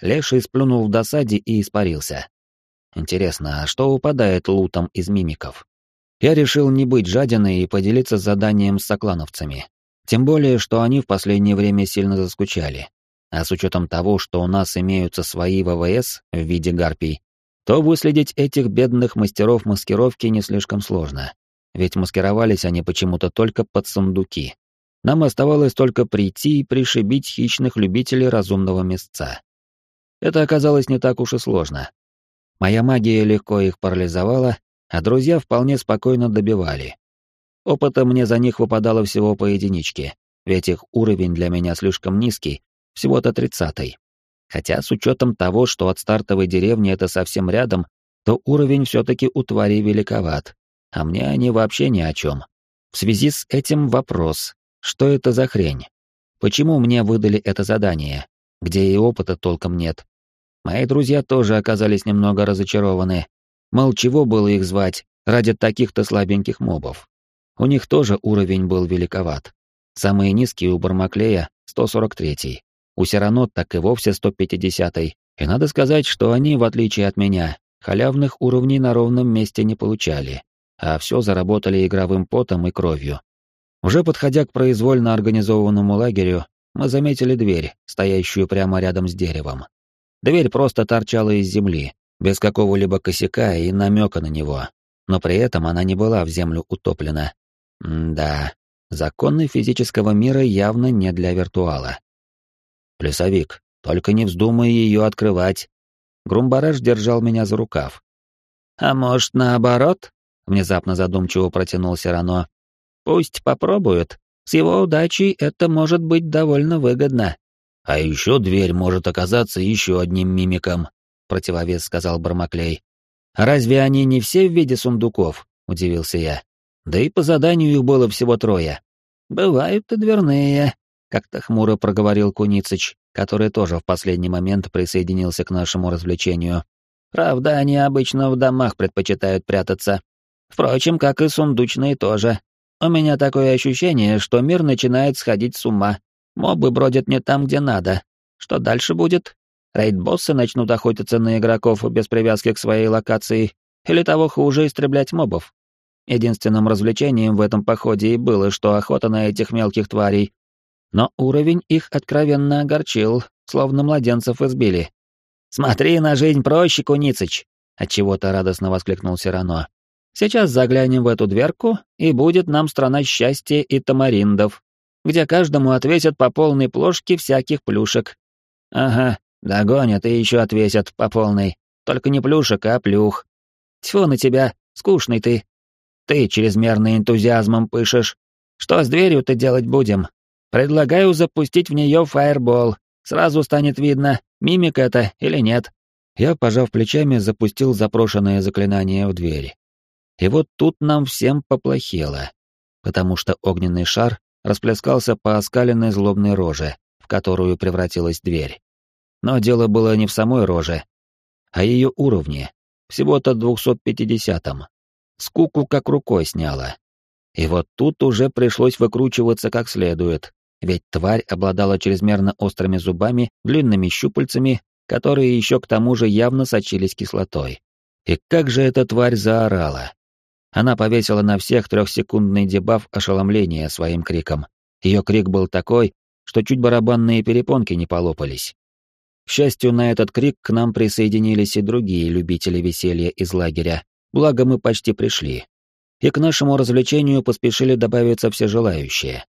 Леший сплюнул в досаде и испарился. Интересно, а что упадает лутом из мимиков? Я решил не быть жадиной и поделиться заданием с соклановцами. Тем более, что они в последнее время сильно заскучали. А с учетом того, что у нас имеются свои ВВС в виде гарпий, то выследить этих бедных мастеров маскировки не слишком сложно. Ведь маскировались они почему-то только под сундуки. Нам оставалось только прийти и пришибить хищных любителей разумного мясца. Это оказалось не так уж и сложно. Моя магия легко их парализовала, а друзья вполне спокойно добивали. Опыта мне за них выпадало всего по единичке, ведь их уровень для меня слишком низкий, всего-то тридцатый. Хотя с учетом того, что от стартовой деревни это совсем рядом, то уровень все-таки у твари великоват, а мне они вообще ни о чем. В связи с этим вопрос, что это за хрень? Почему мне выдали это задание, где и опыта толком нет? Мои друзья тоже оказались немного разочарованы. Мол, чего было их звать ради таких-то слабеньких мобов? У них тоже уровень был великоват. Самый низкий у Бармаклея — 143 у Сиранот так и вовсе 150-й, и надо сказать, что они, в отличие от меня, халявных уровней на ровном месте не получали, а все заработали игровым потом и кровью. Уже подходя к произвольно организованному лагерю, мы заметили дверь, стоящую прямо рядом с деревом. Дверь просто торчала из земли, без какого-либо косяка и намека на него, но при этом она не была в землю утоплена. Да, законы физического мира явно не для виртуала. «Лесовик, только не вздумай ее открывать». Грумбараш держал меня за рукав. «А может, наоборот?» — внезапно задумчиво протянул Сирано. «Пусть попробует. С его удачей это может быть довольно выгодно». «А еще дверь может оказаться еще одним мимиком», — противовес сказал Бармаклей. «Разве они не все в виде сундуков?» — удивился я. «Да и по заданию их было всего трое». «Бывают и дверные», как-то хмуро проговорил Куницыч, который тоже в последний момент присоединился к нашему развлечению. Правда, они обычно в домах предпочитают прятаться. Впрочем, как и сундучные тоже. У меня такое ощущение, что мир начинает сходить с ума. Мобы бродят не там, где надо. Что дальше будет? Рейд-боссы начнут охотиться на игроков без привязки к своей локации, или того хуже, истреблять мобов. Единственным развлечением в этом походе и было, что охота на этих мелких тварей но уровень их откровенно огорчил, словно младенцев избили. «Смотри на жизнь проще, Куницыч!» — отчего-то радостно воскликнул Сирано. «Сейчас заглянем в эту дверку, и будет нам страна счастья и тамариндов, где каждому отвесят по полной плошке всяких плюшек. Ага, догонят и еще отвесят по полной, только не плюшек, а плюх. Тьфу на тебя, скучный ты. Ты чрезмерно энтузиазмом пышешь. Что с дверью-то делать будем? Предлагаю запустить в нее фаербол. Сразу станет видно, мимик это или нет. Я, пожав плечами, запустил запрошенное заклинание в дверь. И вот тут нам всем поплохело, потому что огненный шар расплескался по оскаленной злобной роже, в которую превратилась дверь. Но дело было не в самой роже, а ее уровне, всего-то 250-м. Скуку как рукой сняло. И вот тут уже пришлось выкручиваться как следует, ведь тварь обладала чрезмерно острыми зубами, длинными щупальцами, которые еще к тому же явно сочились кислотой. И как же эта тварь заорала! Она повесила на всех трехсекундный дебаф ошеломления своим криком. Ее крик был такой, что чуть барабанные перепонки не полопались. К счастью, на этот крик к нам присоединились и другие любители веселья из лагеря, благо мы почти пришли. И к нашему развлечению поспешили добавиться все желающие.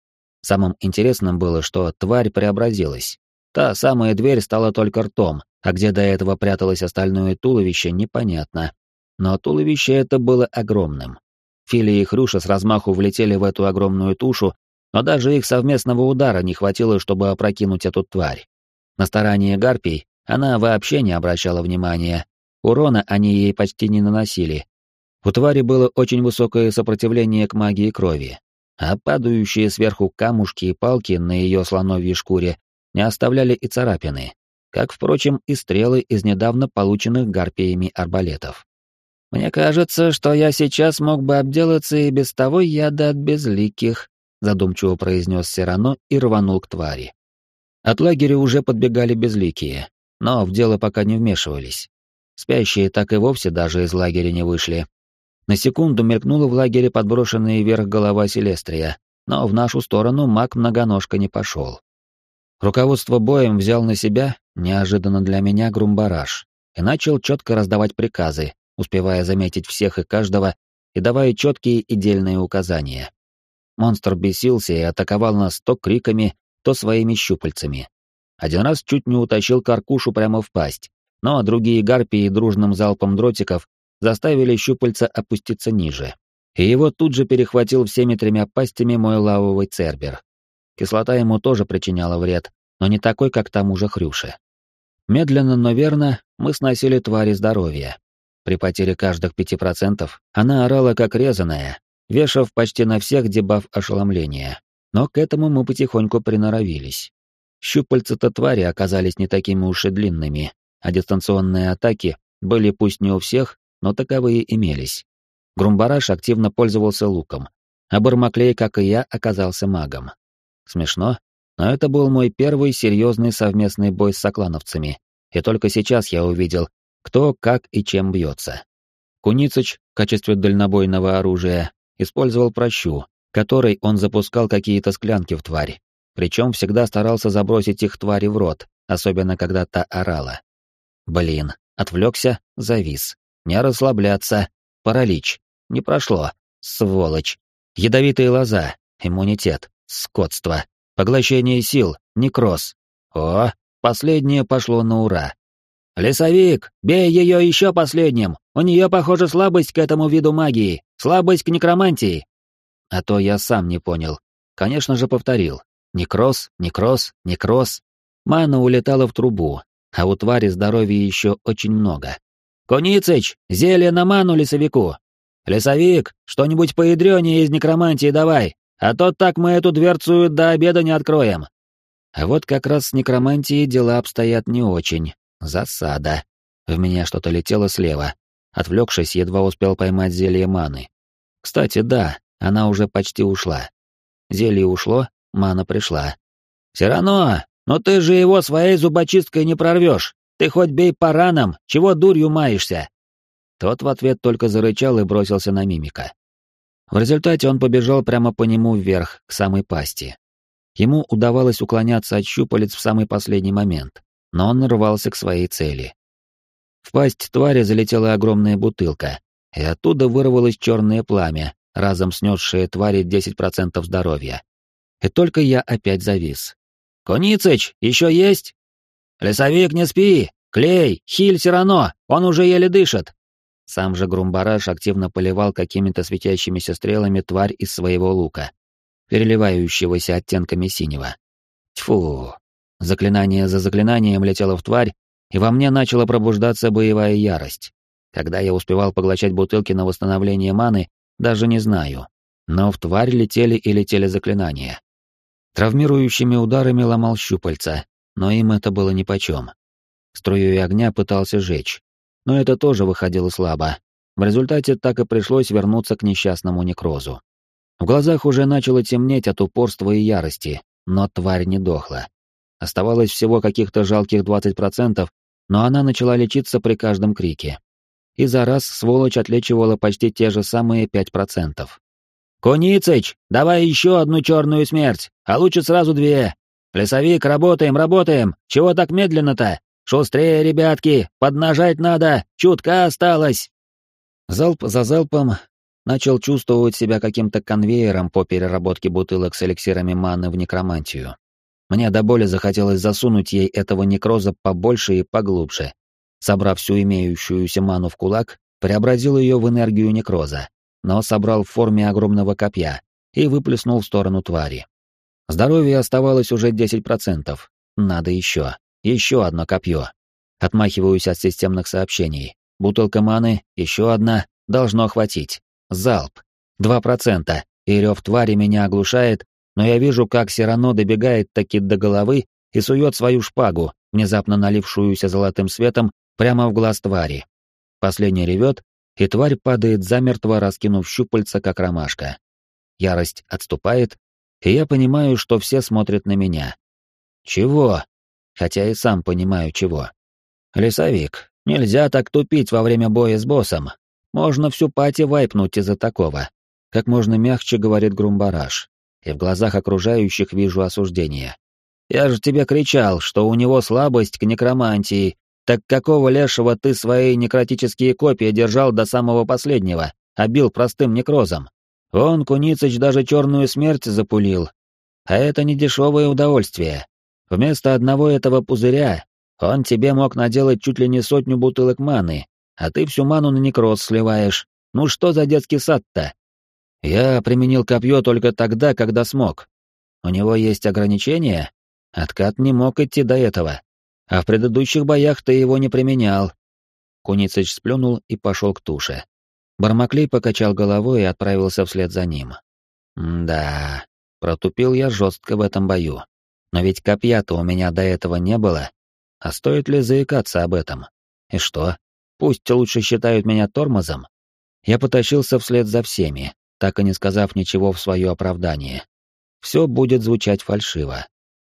Самым интересным было, что тварь преобразилась. Та самая дверь стала только ртом, а где до этого пряталось остальное туловище, непонятно. Но туловище это было огромным. Фили и Хрюша с размаху влетели в эту огромную тушу, но даже их совместного удара не хватило, чтобы опрокинуть эту тварь. На старание гарпий она вообще не обращала внимания. Урона они ей почти не наносили. У твари было очень высокое сопротивление к магии крови, а падающие сверху камушки и палки на ее слоновьей шкуре не оставляли и царапины, как, впрочем, и стрелы из недавно полученных гарпиями арбалетов. «Мне кажется, что я сейчас мог бы обделаться и без того яда от безликих», задумчиво произнес Сирано и рванул к твари. От лагеря уже подбегали безликие, но в дело пока не вмешивались. Спящие так и вовсе даже из лагеря не вышли. На секунду мелькнула в лагере подброшенная вверх голова Селестрия, но в нашу сторону маг-многоножка не пошел. Руководство боем взял на себя, неожиданно для меня, грумбараж, и начал четко раздавать приказы, успевая заметить всех и каждого и давая четкие и дельные указания. Монстр бесился и атаковал нас то криками, то своими щупальцами. Один раз чуть не утащил каркушу прямо в пасть, но другие гарпии дружным залпом дротиков заставили щупальца опуститься ниже. И его тут же перехватил всеми тремя пастями мой лавовый цербер. Кислота ему тоже причиняла вред, но не такой, как тому же хрюше. Медленно, но верно мы сносили твари здоровья. При потере каждых пяти процентов она орала как резаная, вешав почти на всех дебаф ошеломления. Но к этому мы потихоньку приноровились. Щупальца-то твари оказались не такими уж и длинными, а дистанционные атаки были пусть не у всех, но таковые имелись. Грумбараш активно пользовался луком, а Бармаклей, как и я, оказался магом. Смешно, но это был мой первый серьезный совместный бой с соклановцами, и только сейчас я увидел, кто, как и чем бьется. Куницыч в качестве дальнобойного оружия использовал прощу, которой он запускал какие-то склянки в тварь, причем всегда старался забросить их твари в рот, особенно когда та орала. Блин, отвлекся, завис. Не расслабляться. Паралич. Не прошло. Сволочь. Ядовитые лоза. Иммунитет. Скотство. Поглощение сил. Некроз. О, последнее пошло на ура. «Лесовик, бей ее еще последним! У нее, похоже, слабость к этому виду магии, слабость к некромантии!» А то я сам не понял. Конечно же, повторил. Некроз, некроз, некроз. Мана улетала в трубу, а у твари здоровья еще очень много. «Куницыч, зелье на ману лесовику! Лесовик, что-нибудь поядрёнее из некромантии давай, а то так мы эту дверцу до обеда не откроем». А вот как раз с некромантией дела обстоят не очень. Засада. В меня что-то летело слева. Отвлекшись, едва успел поймать зелье маны. Кстати, да, она уже почти ушла. Зелье ушло, мана пришла. «Все равно, но ты же его своей зубочисткой не прорвешь. Ты хоть бей по ранам, чего дурью маешься?» Тот в ответ только зарычал и бросился на мимика. В результате он побежал прямо по нему вверх, к самой пасти. Ему удавалось уклоняться от щупалец в самый последний момент, но он рвался к своей цели. В пасть твари залетела огромная бутылка, и оттуда вырвалось черное пламя, разом снесшее твари 10% здоровья. И только я опять завис. «Куницыч, еще есть?» «Лесовик, не спи! Клей! Хиль Сирано! Он уже еле дышит!» Сам же Грумбараш активно поливал какими-то светящимися стрелами тварь из своего лука, переливающегося оттенками синего. Тьфу! Заклинание за заклинанием летело в тварь, и во мне начала пробуждаться боевая ярость. Когда я успевал поглощать бутылки на восстановление маны, даже не знаю. Но в тварь летели и летели заклинания. Травмирующими ударами ломал щупальца, но им это было нипочем. Струей огня пытался жечь, но это тоже выходило слабо. В результате так и пришлось вернуться к несчастному некрозу. В глазах уже начало темнеть от упорства и ярости, но тварь не дохла. Оставалось всего каких-то жалких 20%, но она начала лечиться при каждом крике. И за раз сволочь отлечивала почти те же самые 5%. «Куницыч, давай еще одну черную смерть, а лучше сразу две!» «Лесовик, работаем, работаем! Чего так медленно-то? Шустрее, ребятки! Поднажать надо! Чутка осталось!» Залп за залпом начал чувствовать себя каким-то конвейером по переработке бутылок с эликсирами маны в некромантию. Мне до боли захотелось засунуть ей этого некроза побольше и поглубже. Собрав всю имеющуюся ману в кулак, преобразил ее в энергию некроза, но собрал в форме огромного копья и выплеснул в сторону твари. Здоровье оставалось уже 10%. Надо еще. Еще одно копье. Отмахиваюсь от системных сообщений. Бутылка маны, еще одна, должно хватить. Залп. 2%. И рев твари меня оглушает, но я вижу, как Сирано добегает таки до головы и сует свою шпагу, внезапно налившуюся золотым светом, прямо в глаз твари. Последний ревет, и тварь падает замертво, раскинув щупальца, как ромашка. Ярость отступает, и я понимаю, что все смотрят на меня. Чего? Хотя и сам понимаю, чего. Лесовик, нельзя так тупить во время боя с боссом. Можно всю пати вайпнуть из-за такого. Как можно мягче говорит Грумбараш. И в глазах окружающих вижу осуждение. Я же тебе кричал, что у него слабость к некромантии. Так какого лешего ты свои некротические копии держал до самого последнего, а бил простым некрозом? Он, Куницыч, даже черную смерть запулил. А это не дешевое удовольствие. Вместо одного этого пузыря он тебе мог наделать чуть ли не сотню бутылок маны, а ты всю ману на некроз сливаешь. Ну что за детский сад-то? Я применил копье только тогда, когда смог. У него есть ограничения? Откат не мог идти до этого. А в предыдущих боях ты его не применял. Куницыч сплюнул и пошел к туше. Бармаклей покачал головой и отправился вслед за ним. да, протупил я жестко в этом бою. Но ведь копья-то у меня до этого не было. А стоит ли заикаться об этом? И что? Пусть лучше считают меня тормозом. Я потащился вслед за всеми, так и не сказав ничего в свое оправдание. Все будет звучать фальшиво.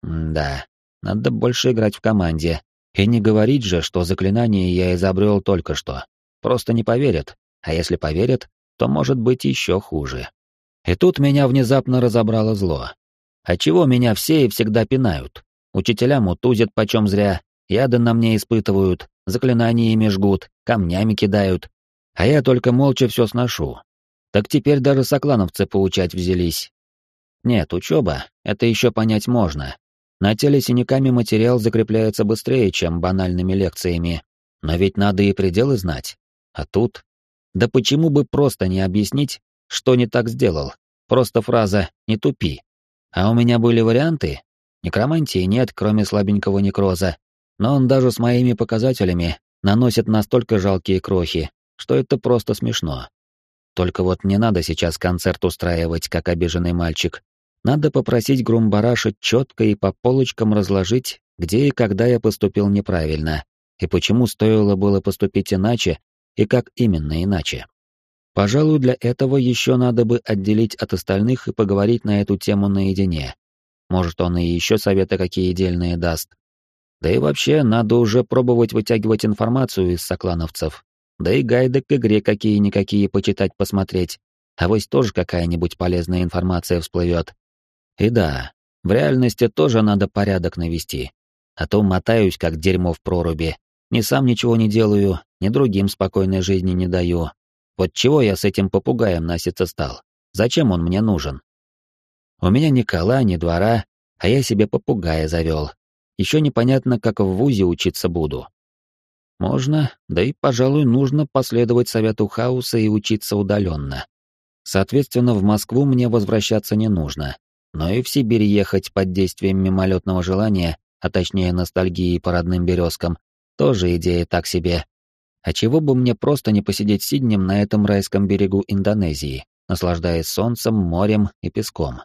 М да, надо больше играть в команде. И не говорить же, что заклинание я изобрел только что. Просто не поверят, а если поверят, то может быть еще хуже. И тут меня внезапно разобрало зло. А чего меня все и всегда пинают? Учителя мутузят почем зря, яды на мне испытывают, заклинаниями жгут, камнями кидают. А я только молча все сношу. Так теперь даже соклановцы поучать взялись. Нет, учеба, это еще понять можно. На теле синяками материал закрепляется быстрее, чем банальными лекциями. Но ведь надо и пределы знать. А тут да почему бы просто не объяснить, что не так сделал? Просто фраза «не тупи». А у меня были варианты? Некромантии нет, кроме слабенького некроза. Но он даже с моими показателями наносит настолько жалкие крохи, что это просто смешно. Только вот не надо сейчас концерт устраивать, как обиженный мальчик. Надо попросить Грумбараша четко и по полочкам разложить, где и когда я поступил неправильно, и почему стоило было поступить иначе, и как именно иначе. Пожалуй, для этого еще надо бы отделить от остальных и поговорить на эту тему наедине. Может, он и еще советы какие дельные даст. Да и вообще, надо уже пробовать вытягивать информацию из соклановцев. Да и гайды к игре какие-никакие почитать, посмотреть. А вось тоже какая-нибудь полезная информация всплывет. И да, в реальности тоже надо порядок навести. А то мотаюсь, как дерьмо в проруби, ни сам ничего не делаю, ни другим спокойной жизни не даю. Вот чего я с этим попугаем носиться стал? Зачем он мне нужен? У меня ни кола, ни двора, а я себе попугая завел. Еще непонятно, как в ВУЗе учиться буду. Можно, да и, пожалуй, нужно последовать совету хаоса и учиться удаленно. Соответственно, в Москву мне возвращаться не нужно, но и в Сибирь ехать под действием мимолетного желания, а точнее ностальгии по родным березкам, тоже идея так себе. А чего бы мне просто не посидеть сиднем на этом райском берегу Индонезии, наслаждаясь солнцем, морем и песком.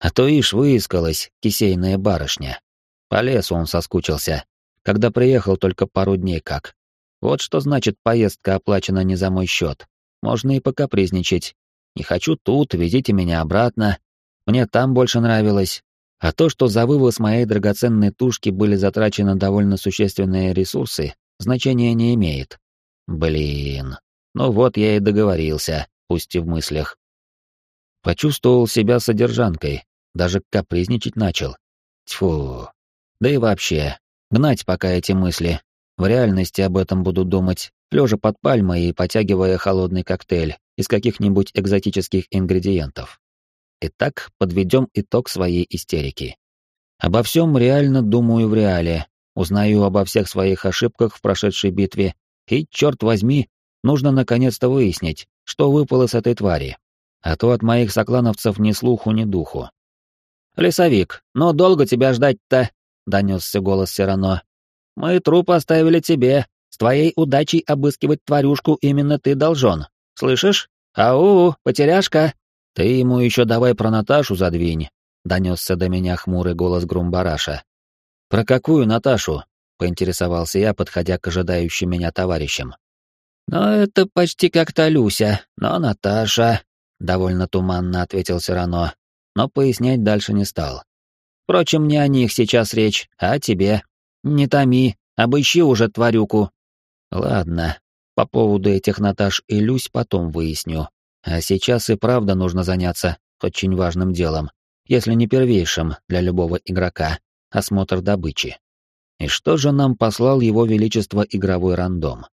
А то ишь выискалась кисейная барышня. По лесу он соскучился, когда приехал только пару дней как. Вот что значит поездка оплачена не за мой счет. Можно и покапризничать. Не хочу тут, везите меня обратно. Мне там больше нравилось. А то, что за вывоз моей драгоценной тушки были затрачены довольно существенные ресурсы, значения не имеет. Блин. Ну вот я и договорился, пусть и в мыслях. Почувствовал себя содержанкой, даже капризничать начал. Тьфу. Да и вообще, гнать пока эти мысли. В реальности об этом буду думать, лежа под пальмой и потягивая холодный коктейль из каких-нибудь экзотических ингредиентов. Итак, подведем итог своей истерики. Обо всем реально думаю в реале, узнаю обо всех своих ошибках в прошедшей битве, и, черт возьми, нужно наконец-то выяснить, что выпало с этой твари. А то от моих соклановцев ни слуху, ни духу. «Лесовик, но долго тебя ждать-то?» — донесся голос Сирано. «Мы труп оставили тебе. С твоей удачей обыскивать тварюшку именно ты должен. Слышишь? Ау, потеряшка!» «Ты ему еще давай про Наташу задвинь», — донесся до меня хмурый голос Грумбараша. «Про какую Наташу?» — поинтересовался я, подходя к ожидающим меня товарищам. «Но это почти как-то Люся, но Наташа», — довольно туманно ответил Сирано, но пояснять дальше не стал. «Впрочем, не о них сейчас речь, а о тебе. Не томи, обыщи уже тварюку». «Ладно, по поводу этих Наташ и Люсь потом выясню. А сейчас и правда нужно заняться очень важным делом, если не первейшим для любого игрока — осмотр добычи. И что же нам послал его величество игровой рандом?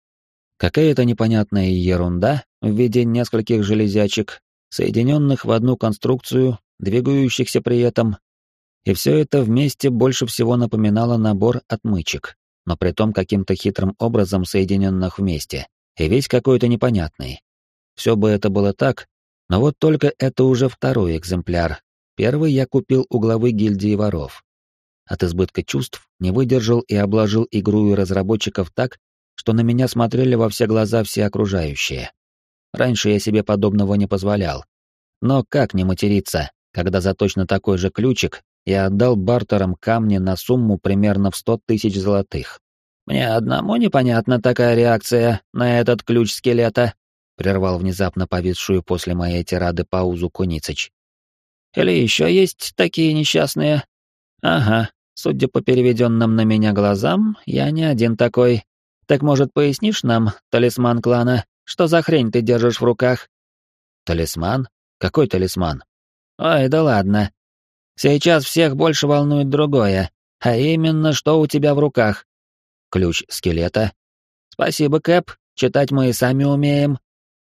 Какая-то непонятная ерунда в виде нескольких железячек, соединенных в одну конструкцию, двигающихся при этом. И все это вместе больше всего напоминало набор отмычек, но при том каким-то хитрым образом соединенных вместе, и весь какой-то непонятный. Все бы это было так, но вот только это уже второй экземпляр. Первый я купил у главы гильдии воров. От избытка чувств не выдержал и обложил игру и разработчиков так, что на меня смотрели во все глаза все окружающие. Раньше я себе подобного не позволял. Но как не материться, когда за точно такой же ключик я отдал бартерам камни на сумму примерно в сто тысяч золотых. «Мне одному непонятна такая реакция на этот ключ скелета», прервал внезапно повисшую после моей тирады паузу Куницыч. «Или еще есть такие несчастные?» «Ага, Судя по переведенным на меня глазам, я не один такой. Так, может, пояснишь нам, талисман клана, что за хрень ты держишь в руках? Талисман? Какой талисман? Ой, да ладно. Сейчас всех больше волнует другое, а именно, что у тебя в руках. Ключ скелета. Спасибо, Кэп, читать мы и сами умеем.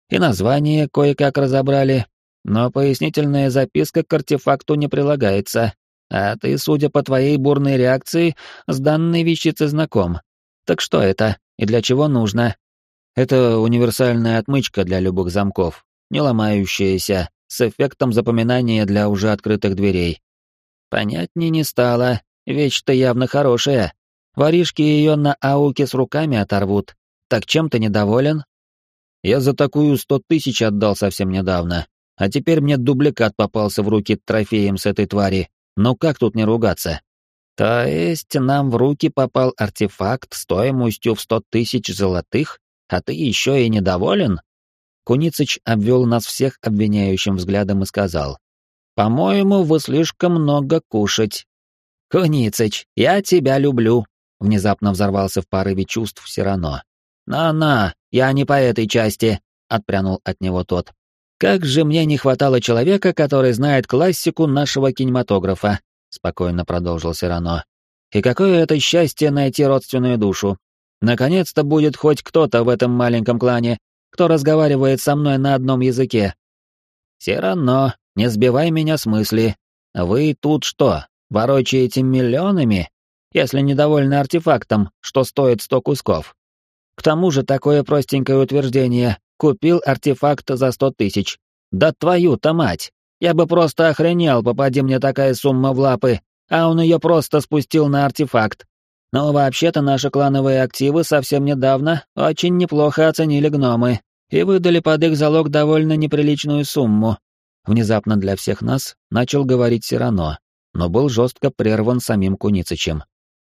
И название кое-как разобрали, но пояснительная записка к артефакту не прилагается. А ты, судя по твоей бурной реакции, с данной вещицей знаком. Так что это и для чего нужно? Это универсальная отмычка для любых замков, не ломающаяся, с эффектом запоминания для уже открытых дверей. Понятнее не стало, вещь-то явно хорошая. Воришки ее на ауке с руками оторвут. Так чем ты недоволен? Я за такую сто тысяч отдал совсем недавно, а теперь мне дубликат попался в руки трофеем с этой твари. Ну как тут не ругаться? То есть нам в руки попал артефакт стоимостью в сто тысяч золотых, а ты еще и недоволен? Куницыч обвел нас всех обвиняющим взглядом и сказал. «По-моему, вы слишком много кушать». «Куницыч, я тебя люблю», — внезапно взорвался в порыве чувств Сирано. «На-на, я не по этой части», — отпрянул от него тот. Как же мне не хватало человека, который знает классику нашего кинематографа, спокойно продолжил Сирано. И какое это счастье найти родственную душу. Наконец-то будет хоть кто-то в этом маленьком клане, кто разговаривает со мной на одном языке. Сирано, не сбивай меня с мысли. Вы тут что, ворочаете миллионами, если недовольны артефактом, что стоит сто кусков? К тому же такое простенькое утверждение Купил артефакт за сто тысяч. Да твою-то мать! Я бы просто охренел, попади мне такая сумма в лапы, а он ее просто спустил на артефакт. Но вообще-то наши клановые активы совсем недавно очень неплохо оценили гномы и выдали под их залог довольно неприличную сумму. Внезапно для всех нас начал говорить Сирано, но был жестко прерван самим Куницычем.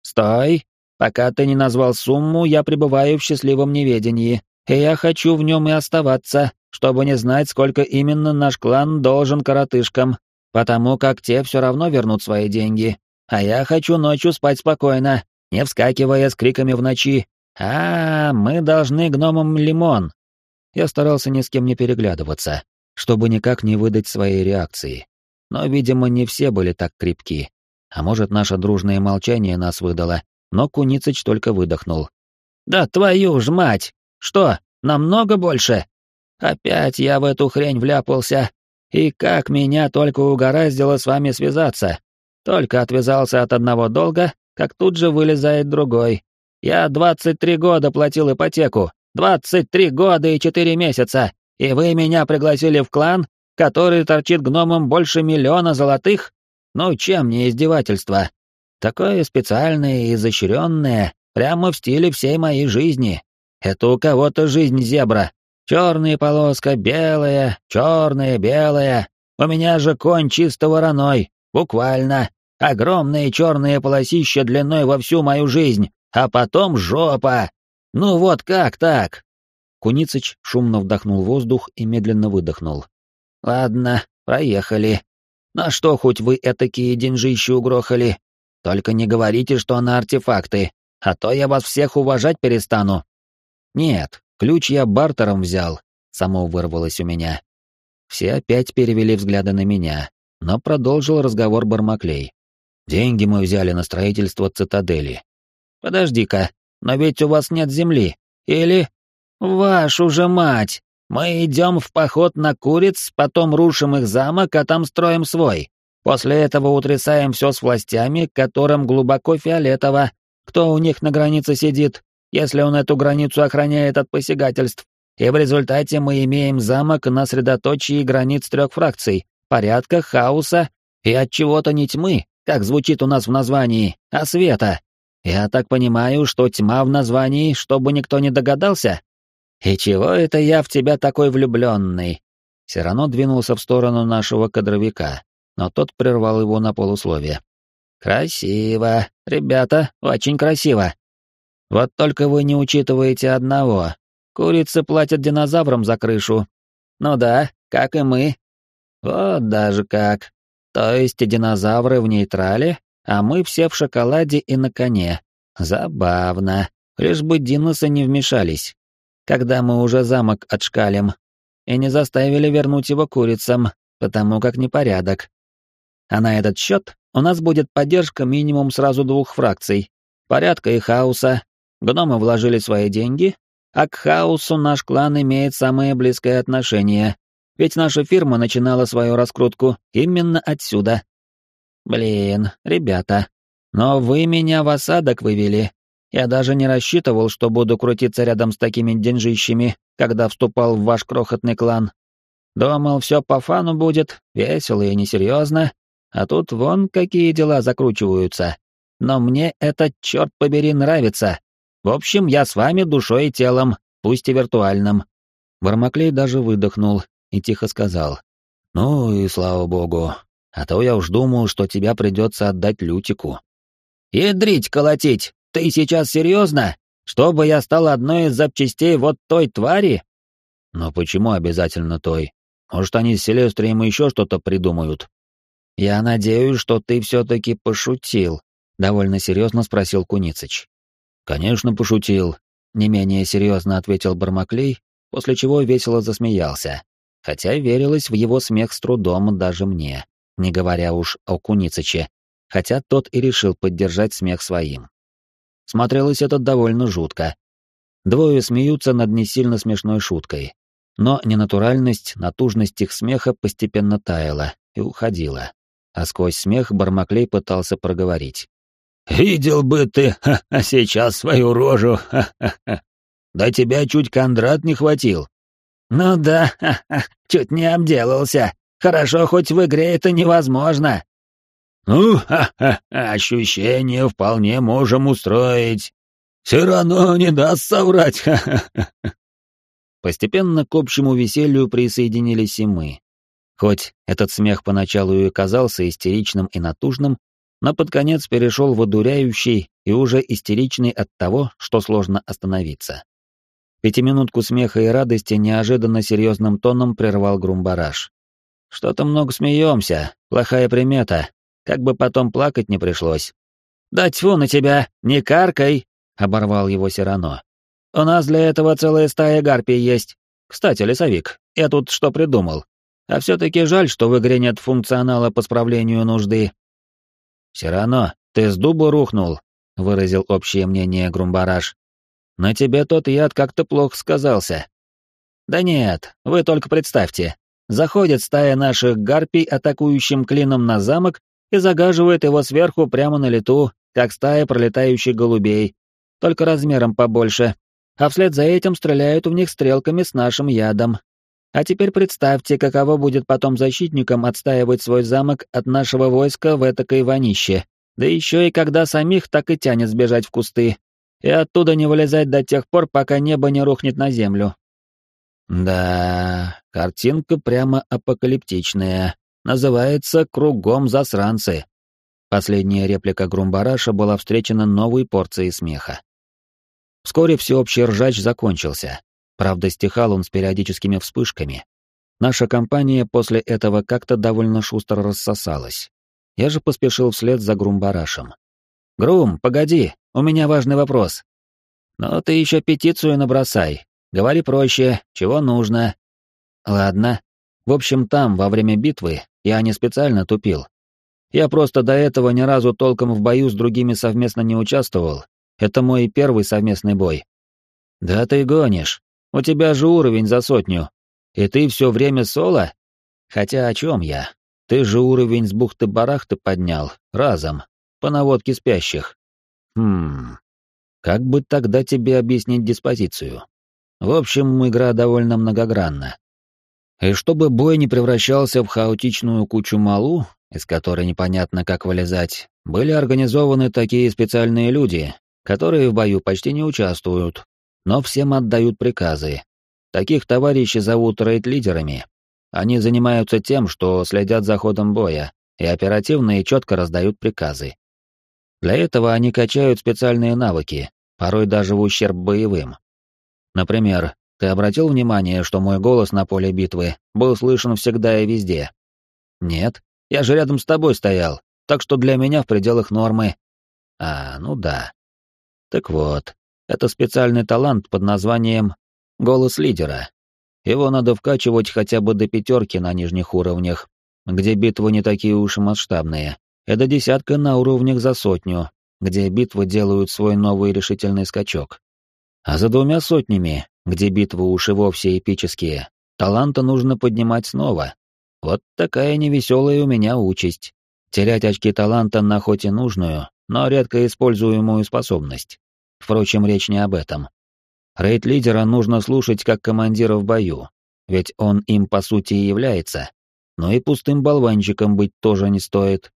«Стой! Пока ты не назвал сумму, я пребываю в счастливом неведении и я хочу в нем и оставаться, чтобы не знать, сколько именно наш клан должен коротышкам, потому как те все равно вернут свои деньги. А я хочу ночью спать спокойно, не вскакивая с криками в ночи. А, мы должны гномам лимон. Я старался ни с кем не переглядываться, чтобы никак не выдать своей реакции. Но, видимо, не все были так крепки. А может, наше дружное молчание нас выдало, но Куницыч только выдохнул. «Да твою ж мать! Что, намного больше? Опять я в эту хрень вляпался. И как меня только угораздило с вами связаться. Только отвязался от одного долга, как тут же вылезает другой. Я 23 года платил ипотеку. 23 года и 4 месяца. И вы меня пригласили в клан, который торчит гномом больше миллиона золотых? Ну, чем не издевательство? Такое специальное и изощренное, прямо в стиле всей моей жизни. Это у кого-то жизнь зебра. Черная полоска, белая, черная, белая. У меня же конь чисто вороной, буквально. Огромные черные полосища длиной во всю мою жизнь, а потом жопа. Ну вот как так? Куницыч шумно вдохнул воздух и медленно выдохнул. «Ладно, проехали. На что хоть вы этакие деньжищи угрохали? Только не говорите, что на артефакты, а то я вас всех уважать перестану». «Нет, ключ я бартером взял», — само вырвалось у меня. Все опять перевели взгляды на меня, но продолжил разговор Бармаклей. «Деньги мы взяли на строительство цитадели». «Подожди-ка, но ведь у вас нет земли. Или...» «Вашу же мать! Мы идем в поход на куриц, потом рушим их замок, а там строим свой. После этого утрясаем все с властями, которым глубоко фиолетово. Кто у них на границе сидит, если он эту границу охраняет от посягательств? И в результате мы имеем замок на средоточии границ трех фракций, порядка, хаоса и от чего-то не тьмы, как звучит у нас в названии, а света. Я так понимаю, что тьма в названии, чтобы никто не догадался? «И чего это я в тебя такой влюбленный?» Сирано двинулся в сторону нашего кадровика, но тот прервал его на полусловие. «Красиво, ребята, очень красиво. Вот только вы не учитываете одного. Курицы платят динозаврам за крышу. Ну да, как и мы. Вот даже как. То есть динозавры в нейтрале, а мы все в шоколаде и на коне. Забавно. Лишь бы диносы не вмешались когда мы уже замок отшкалим, и не заставили вернуть его курицам, потому как непорядок. А на этот счет у нас будет поддержка минимум сразу двух фракций — порядка и хаоса. Гномы вложили свои деньги, а к хаосу наш клан имеет самое близкое отношение, ведь наша фирма начинала свою раскрутку именно отсюда. Блин, ребята, но вы меня в осадок вывели, я даже не рассчитывал, что буду крутиться рядом с такими деньжищами, когда вступал в ваш крохотный клан. Думал, все по фану будет, весело и несерьезно, а тут вон какие дела закручиваются. Но мне это, черт побери, нравится. В общем, я с вами душой и телом, пусть и виртуальным». Бармаклей даже выдохнул и тихо сказал. «Ну и слава богу, а то я уж думал, что тебя придется отдать Лютику». «Ядрить колотить!» Ты сейчас серьезно? Чтобы я стал одной из запчастей вот той твари? Но почему обязательно той? Может, они с Селестрием еще что-то придумают? Я надеюсь, что ты все-таки пошутил, довольно серьезно спросил Куницыч. Конечно, пошутил, не менее серьезно ответил Бармаклей, после чего весело засмеялся. Хотя верилось в его смех с трудом даже мне, не говоря уж о Куницыче, хотя тот и решил поддержать смех своим. Смотрелось это довольно жутко. Двое смеются над не сильно смешной шуткой. Но ненатуральность, натужность их смеха постепенно таяла и уходила. А сквозь смех Бармаклей пытался проговорить. «Видел бы ты ха -ха, сейчас свою рожу! Ха-ха-ха! Да тебя чуть Кондрат не хватил!» «Ну да, ха-ха, чуть не обделался! Хорошо, хоть в игре это невозможно!» Ну, ха-ха, ощущения вполне можем устроить. Все равно не даст соврать, ха-ха. Постепенно к общему веселью присоединились и мы. Хоть этот смех поначалу и казался истеричным и натужным, но под конец перешел в одуряющий и уже истеричный от того, что сложно остановиться. Пятиминутку смеха и радости неожиданно серьезным тоном прервал Грумбараш. «Что-то много смеемся, плохая примета, как бы потом плакать не пришлось. «Да тьфу на тебя, не каркай!» — оборвал его Сирано. «У нас для этого целая стая гарпий есть. Кстати, лесовик, я тут что придумал. А все-таки жаль, что в игре нет функционала по справлению нужды». «Сирано, ты с дуба рухнул», — выразил общее мнение Грумбараш. «На тебе тот яд как-то плохо сказался». «Да нет, вы только представьте. Заходит стая наших гарпий атакующим клином на замок и загаживает его сверху прямо на лету, как стая пролетающих голубей, только размером побольше, а вслед за этим стреляют в них стрелками с нашим ядом. А теперь представьте, каково будет потом защитникам отстаивать свой замок от нашего войска в этакой вонище, да еще и когда самих так и тянет сбежать в кусты, и оттуда не вылезать до тех пор, пока небо не рухнет на землю. Да, картинка прямо апокалиптичная. Называется «Кругом засранцы». Последняя реплика Грумбараша была встречена новой порцией смеха. Вскоре всеобщий ржач закончился. Правда, стихал он с периодическими вспышками. Наша компания после этого как-то довольно шустро рассосалась. Я же поспешил вслед за Грумбарашем. «Грум, погоди, у меня важный вопрос». «Но ты еще петицию набросай. Говори проще, чего нужно». «Ладно. В общем, там, во время битвы, я не специально тупил. Я просто до этого ни разу толком в бою с другими совместно не участвовал. Это мой первый совместный бой». «Да ты гонишь. У тебя же уровень за сотню. И ты все время соло? Хотя о чем я? Ты же уровень с бухты-барахты поднял, разом, по наводке спящих. Хм... Как бы тогда тебе объяснить диспозицию? В общем, игра довольно многогранна. И чтобы бой не превращался в хаотичную кучу малу, из которой непонятно как вылезать, были организованы такие специальные люди, которые в бою почти не участвуют, но всем отдают приказы. Таких товарищей зовут рейд-лидерами. Они занимаются тем, что следят за ходом боя и оперативно и четко раздают приказы. Для этого они качают специальные навыки, порой даже в ущерб боевым. Например, ты обратил внимание, что мой голос на поле битвы был слышен всегда и везде? Нет, я же рядом с тобой стоял, так что для меня в пределах нормы. А, ну да. Так вот, это специальный талант под названием «Голос лидера». Его надо вкачивать хотя бы до пятерки на нижних уровнях, где битвы не такие уж и масштабные, и до десятка на уровнях за сотню, где битвы делают свой новый решительный скачок. А за двумя сотнями, где битвы уж и вовсе эпические, таланта нужно поднимать снова. Вот такая невеселая у меня участь. Терять очки таланта на хоть и нужную, но редко используемую способность. Впрочем, речь не об этом. Рейд-лидера нужно слушать как командира в бою, ведь он им по сути и является. Но и пустым болванчиком быть тоже не стоит.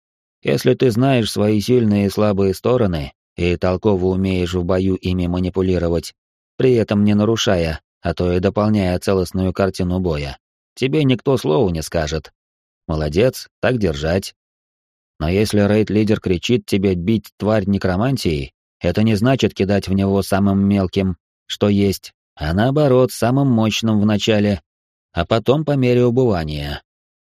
Если ты знаешь свои сильные и слабые стороны и толково умеешь в бою ими манипулировать, при этом не нарушая, а то и дополняя целостную картину боя, тебе никто слова не скажет. Молодец, так держать. Но если рейд-лидер кричит тебе бить тварь некромантией, это не значит кидать в него самым мелким, что есть, а наоборот, самым мощным в начале, а потом по мере убывания.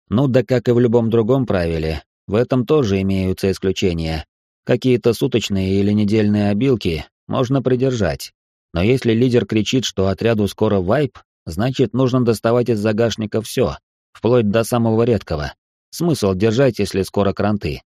Ну да как и в любом другом правиле, в этом тоже имеются исключения. Какие-то суточные или недельные обилки можно придержать. Но если лидер кричит, что отряду скоро вайп, значит нужно доставать из загашника все, вплоть до самого редкого. Смысл держать, если скоро кранты.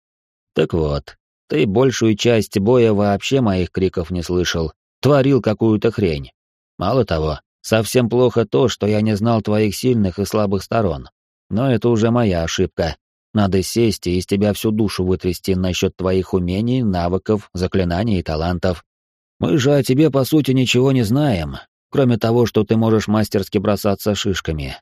Так вот, ты большую часть боя вообще моих криков не слышал, творил какую-то хрень. Мало того, совсем плохо то, что я не знал твоих сильных и слабых сторон. Но это уже моя ошибка. Надо сесть и из тебя всю душу вытрясти насчет твоих умений, навыков, заклинаний и талантов. Мы же о тебе, по сути, ничего не знаем, кроме того, что ты можешь мастерски бросаться шишками.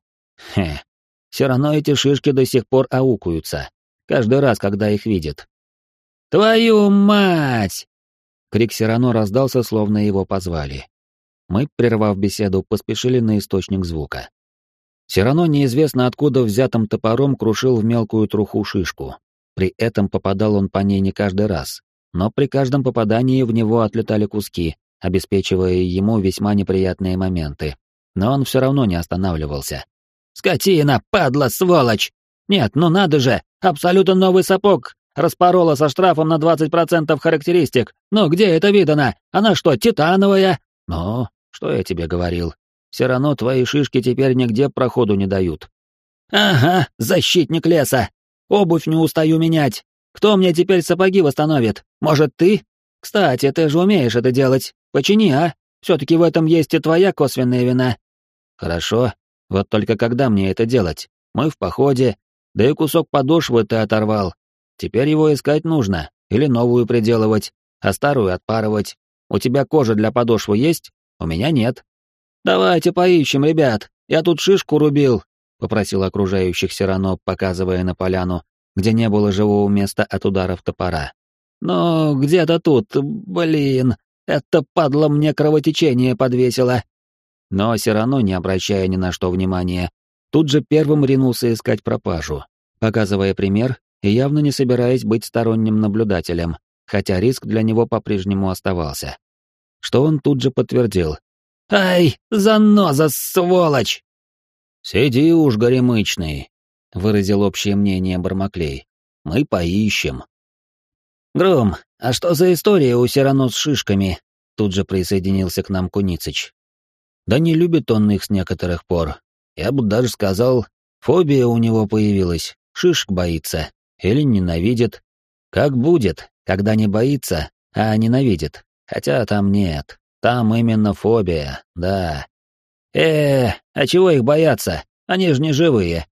Хе. Все равно эти шишки до сих пор аукаются. Каждый раз, когда их видят. «Твою мать!» Крик Сирано раздался, словно его позвали. Мы, прервав беседу, поспешили на источник звука. Сирано неизвестно откуда взятым топором крушил в мелкую труху шишку. При этом попадал он по ней не каждый раз, но при каждом попадании в него отлетали куски, обеспечивая ему весьма неприятные моменты. Но он все равно не останавливался. «Скотина, падла, сволочь! Нет, ну надо же! Абсолютно новый сапог! Распорола со штрафом на 20% характеристик. Ну, где это видано? Она что, титановая? Ну, что я тебе говорил? Все равно твои шишки теперь нигде проходу не дают. Ага, защитник леса. Обувь не устаю менять. Кто мне теперь сапоги восстановит? Может, ты? Кстати, ты же умеешь это делать. Почини, а? Все-таки в этом есть и твоя косвенная вина. Хорошо. Вот только когда мне это делать? Мы в походе. Да и кусок подошвы ты оторвал. Теперь его искать нужно, или новую приделывать, а старую отпарывать. У тебя кожа для подошвы есть? У меня нет. Давайте поищем, ребят. Я тут шишку рубил, попросил окружающих Сирано, показывая на поляну, где не было живого места от ударов топора. Но где-то тут, блин, это падла мне кровотечение подвесило. Но Сирано, не обращая ни на что внимания, тут же первым ринулся искать пропажу, показывая пример и явно не собираясь быть сторонним наблюдателем, хотя риск для него по-прежнему оставался. Что он тут же подтвердил. «Ай, заноза, сволочь!» «Сиди уж, горемычный», — выразил общее мнение Бармаклей. «Мы поищем». «Гром, а что за история у Сирано с шишками?» Тут же присоединился к нам Куницыч. «Да не любит он их с некоторых пор. Я бы даже сказал, фобия у него появилась, шишек боится. Или ненавидит. Как будет, когда не боится, а ненавидит. Хотя там нет. Там именно фобия, да. э а чего их бояться? Они же не живые.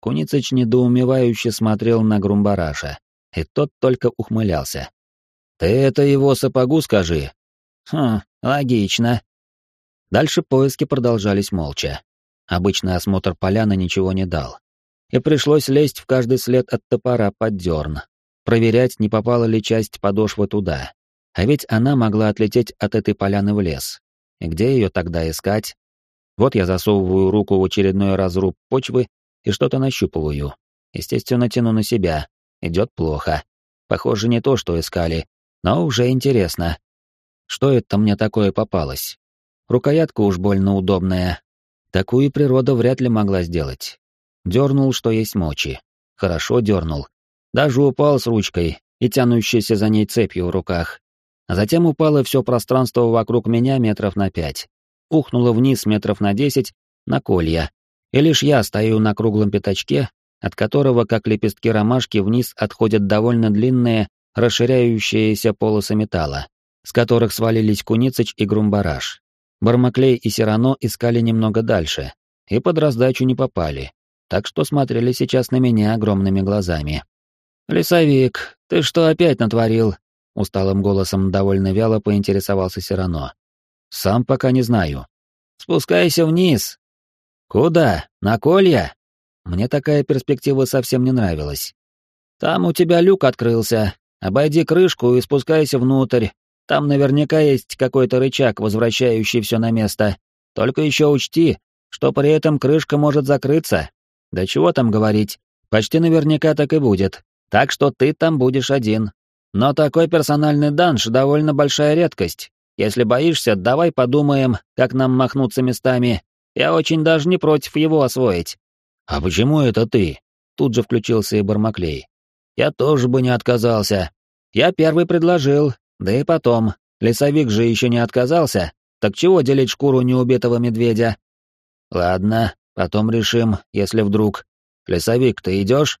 Куницыч недоумевающе смотрел на Грумбараша, и тот только ухмылялся. «Ты это его сапогу скажи». «Хм, логично». Дальше поиски продолжались молча. Обычный осмотр поляны ничего не дал. И пришлось лезть в каждый след от топора под дерн, проверять, не попала ли часть подошвы туда. А ведь она могла отлететь от этой поляны в лес. И где ее тогда искать? Вот я засовываю руку в очередной разруб почвы и что-то нащупываю. Естественно, тяну на себя. Идет плохо. Похоже, не то, что искали, но уже интересно. Что это мне такое попалось? Рукоятка уж больно удобная. Такую природа вряд ли могла сделать. Дернул, что есть мочи. Хорошо дернул. Даже упал с ручкой и тянущейся за ней цепью в руках. А затем упало все пространство вокруг меня метров на пять. Ухнуло вниз метров на десять, на колья. И лишь я стою на круглом пятачке, от которого, как лепестки ромашки, вниз отходят довольно длинные, расширяющиеся полосы металла, с которых свалились Куницыч и Грумбараш. Бармаклей и Сирано искали немного дальше, и под раздачу не попали, так что смотрели сейчас на меня огромными глазами. «Лесовик, ты что опять натворил?» Усталым голосом довольно вяло поинтересовался Сирано. «Сам пока не знаю». «Спускайся вниз». «Куда? На колья?» Мне такая перспектива совсем не нравилась. «Там у тебя люк открылся. Обойди крышку и спускайся внутрь. Там наверняка есть какой-то рычаг, возвращающий все на место. Только еще учти, что при этом крышка может закрыться. Да чего там говорить, почти наверняка так и будет. Так что ты там будешь один. Но такой персональный данж довольно большая редкость. Если боишься, давай подумаем, как нам махнуться местами. Я очень даже не против его освоить. А почему это ты? Тут же включился и Бармаклей. Я тоже бы не отказался. Я первый предложил, да и потом. Лесовик же еще не отказался. Так чего делить шкуру неубитого медведя? Ладно, потом решим, если вдруг. Лесовик, ты идешь?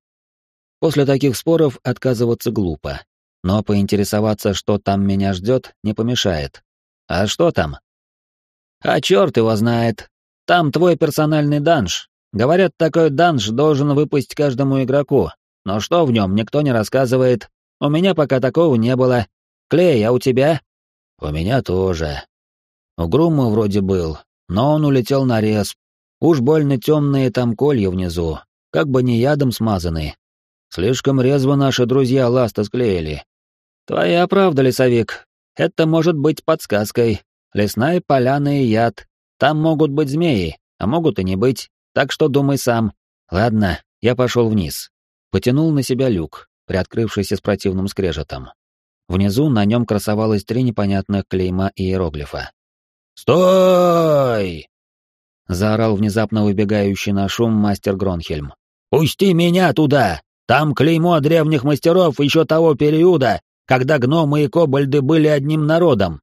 После таких споров отказываться глупо. Но поинтересоваться, что там меня ждет, не помешает. А что там? А черт его знает. Там твой персональный данж. Говорят, такой данж должен выпасть каждому игроку. Но что в нем, никто не рассказывает. У меня пока такого не было. Клей, а у тебя? У меня тоже. У Грума вроде был, но он улетел на рез. Уж больно темные там колья внизу, как бы не ядом смазаны. Слишком резво наши друзья ласта склеили. Твоя правда, лесовик. Это может быть подсказкой. Лесная поляна и яд. Там могут быть змеи, а могут и не быть. Так что думай сам. Ладно, я пошел вниз. Потянул на себя люк, приоткрывшийся с противным скрежетом. Внизу на нем красовалось три непонятных клейма иероглифа. «Стой!» — заорал внезапно выбегающий на шум мастер Гронхельм. «Пусти меня туда! Там клеймо древних мастеров еще того периода, когда гномы и кобальды были одним народом».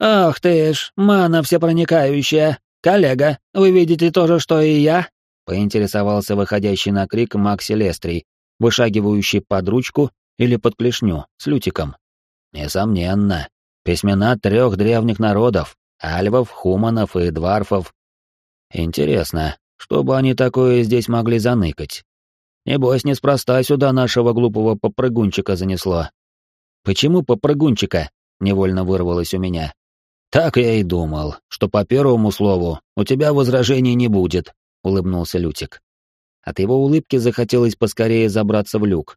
«Ах ты ж, мана всепроникающая! Коллега, вы видите то же, что и я?» — поинтересовался выходящий на крик Макси Лестрий, вышагивающий под ручку или под клешню с лютиком. Несомненно, письмена трех древних народов — альвов, хуманов и дварфов. Интересно, что бы они такое здесь могли заныкать? Небось, неспроста сюда нашего глупого попрыгунчика занесло. Почему попрыгунчика? Невольно вырвалось у меня. Так я и думал, что по первому слову у тебя возражений не будет, улыбнулся Лютик. От его улыбки захотелось поскорее забраться в люк,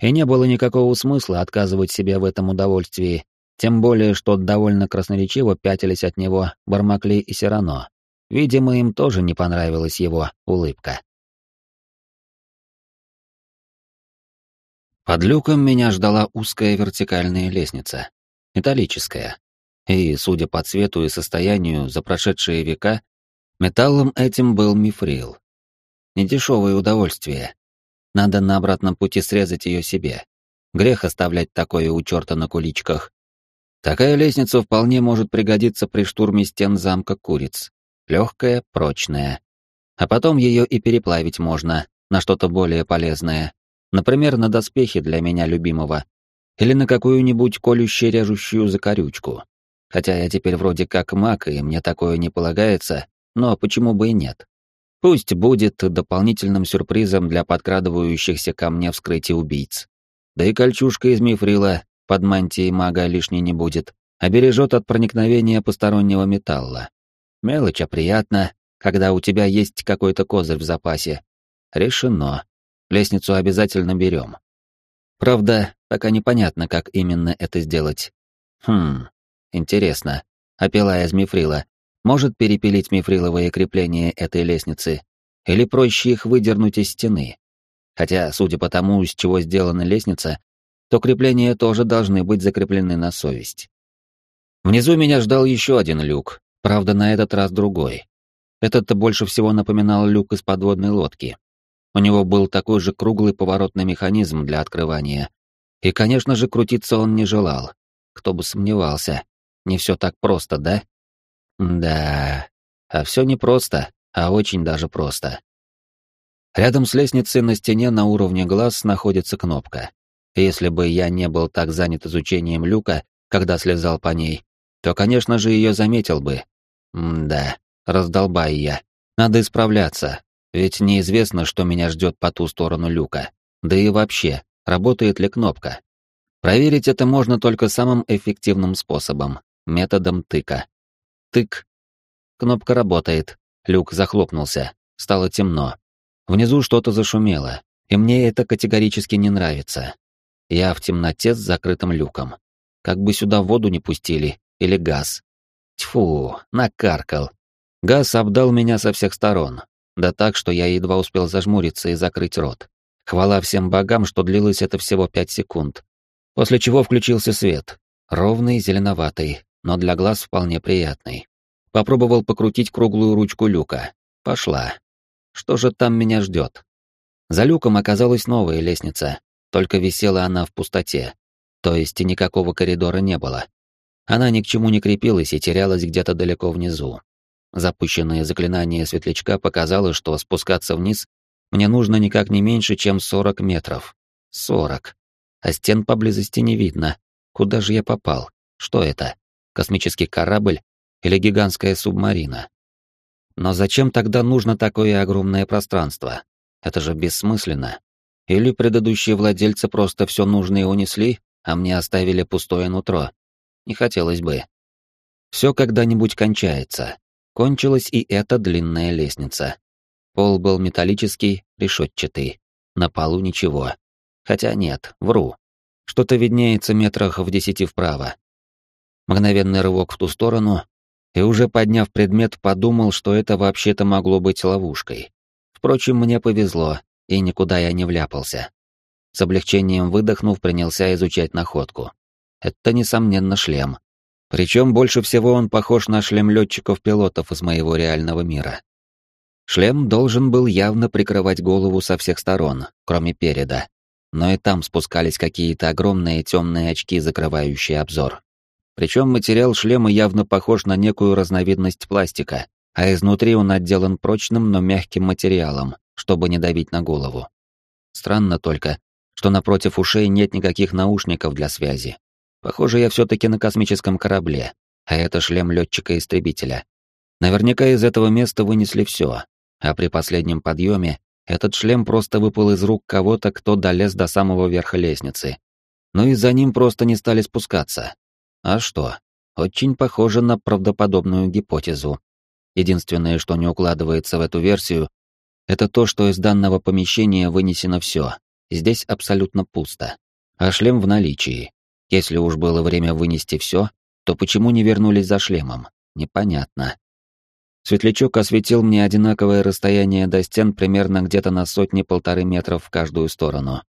и не было никакого смысла отказывать себе в этом удовольствии, тем более, что довольно красноречиво пятились от него Бармакли и Сирано. Видимо, им тоже не понравилась его улыбка. Под люком меня ждала узкая вертикальная лестница. Металлическая. И, судя по цвету и состоянию за прошедшие века, металлом этим был мифрил. Недешевое удовольствие. Надо на обратном пути срезать ее себе. Грех оставлять такое у черта на куличках. Такая лестница вполне может пригодиться при штурме стен замка Куриц. Легкая, прочная. А потом ее и переплавить можно на что-то более полезное. Например, на доспехи для меня любимого. Или на какую-нибудь колющую-режущую закорючку. Хотя я теперь вроде как маг, и мне такое не полагается, но почему бы и нет? Пусть будет дополнительным сюрпризом для подкрадывающихся ко мне вскрытий убийц. Да и кольчужка из мифрила под мантией мага лишней не будет, обережет от проникновения постороннего металла. Мелочь, а приятно, когда у тебя есть какой-то козырь в запасе. Решено. Лестницу обязательно берем. Правда, пока непонятно, как именно это сделать. Хм, интересно. А пила из мифрила может перепилить мифриловые крепления этой лестницы, или проще их выдернуть из стены. Хотя, судя по тому, из чего сделана лестница, то крепления тоже должны быть закреплены на совесть. Внизу меня ждал еще один люк, правда, на этот раз другой. Этот-то больше всего напоминал люк из подводной лодки. У него был такой же круглый поворотный механизм для открывания. И, конечно же, крутиться он не желал. Кто бы сомневался. Не все так просто, да? Да, а все не просто, а очень даже просто. Рядом с лестницей на стене на уровне глаз находится кнопка. Если бы я не был так занят изучением люка, когда слезал по ней, то, конечно же, ее заметил бы. М-да, раздолбай я. Надо исправляться, ведь неизвестно, что меня ждет по ту сторону люка. Да и вообще, работает ли кнопка. Проверить это можно только самым эффективным способом — методом тыка. Тык. Кнопка работает. Люк захлопнулся. Стало темно. Внизу что-то зашумело, и мне это категорически не нравится. Я в темноте с закрытым люком. Как бы сюда воду не пустили, или газ. Тьфу, накаркал. Газ обдал меня со всех сторон. Да так, что я едва успел зажмуриться и закрыть рот. Хвала всем богам, что длилось это всего пять секунд. После чего включился свет. Ровный, зеленоватый, но для глаз вполне приятный. Попробовал покрутить круглую ручку люка. Пошла. Что же там меня ждет? За люком оказалась новая лестница, только висела она в пустоте. То есть никакого коридора не было. Она ни к чему не крепилась и терялась где-то далеко внизу. Запущенное заклинание светлячка показало, что спускаться вниз мне нужно никак не меньше, чем 40 метров. 40. А стен поблизости не видно. Куда же я попал? Что это? космический корабль или гигантская субмарина. Но зачем тогда нужно такое огромное пространство? Это же бессмысленно. Или предыдущие владельцы просто все нужное унесли, а мне оставили пустое нутро. Не хотелось бы. Все когда-нибудь кончается. Кончилась и эта длинная лестница. Пол был металлический, решетчатый. На полу ничего. Хотя нет, вру. Что-то виднеется метрах в десяти вправо, Мгновенный рывок в ту сторону, и уже подняв предмет, подумал, что это вообще-то могло быть ловушкой. Впрочем, мне повезло, и никуда я не вляпался. С облегчением выдохнув, принялся изучать находку. Это, несомненно, шлем. Причем больше всего он похож на шлем летчиков-пилотов из моего реального мира. Шлем должен был явно прикрывать голову со всех сторон, кроме переда. Но и там спускались какие-то огромные темные очки, закрывающие обзор. Причем материал шлема явно похож на некую разновидность пластика, а изнутри он отделан прочным, но мягким материалом, чтобы не давить на голову. Странно только, что напротив ушей нет никаких наушников для связи. Похоже, я все-таки на космическом корабле, а это шлем летчика-истребителя. Наверняка из этого места вынесли все, а при последнем подъеме этот шлем просто выпал из рук кого-то, кто долез до самого верха лестницы. Ну и за ним просто не стали спускаться. А что? Очень похоже на правдоподобную гипотезу. Единственное, что не укладывается в эту версию, это то, что из данного помещения вынесено все. Здесь абсолютно пусто. А шлем в наличии. Если уж было время вынести все, то почему не вернулись за шлемом? Непонятно. Светлячок осветил мне одинаковое расстояние до стен примерно где-то на сотни-полторы метров в каждую сторону.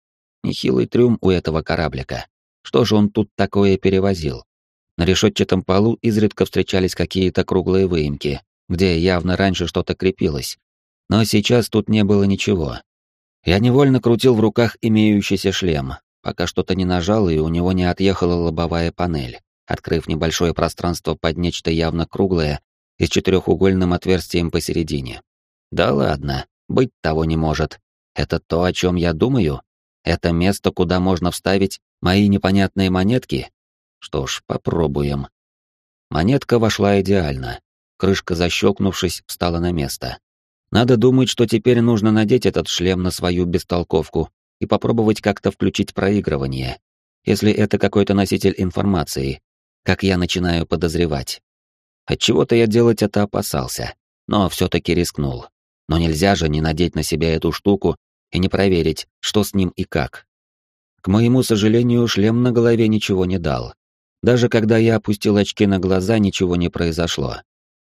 Нехилый трюм у этого кораблика. Что же он тут такое перевозил? На решетчатом полу изредка встречались какие-то круглые выемки, где явно раньше что-то крепилось. Но сейчас тут не было ничего. Я невольно крутил в руках имеющийся шлем, пока что-то не нажал и у него не отъехала лобовая панель, открыв небольшое пространство под нечто явно круглое и с четырехугольным отверстием посередине. Да ладно, быть того не может. Это то, о чем я думаю? Это место, куда можно вставить мои непонятные монетки? Что ж, попробуем. Монетка вошла идеально. Крышка, защелкнувшись, встала на место. Надо думать, что теперь нужно надеть этот шлем на свою бестолковку и попробовать как-то включить проигрывание, если это какой-то носитель информации, как я начинаю подозревать. Отчего-то я делать это опасался, но все-таки рискнул. Но нельзя же не надеть на себя эту штуку и не проверить, что с ним и как. К моему сожалению, шлем на голове ничего не дал. Даже когда я опустил очки на глаза, ничего не произошло.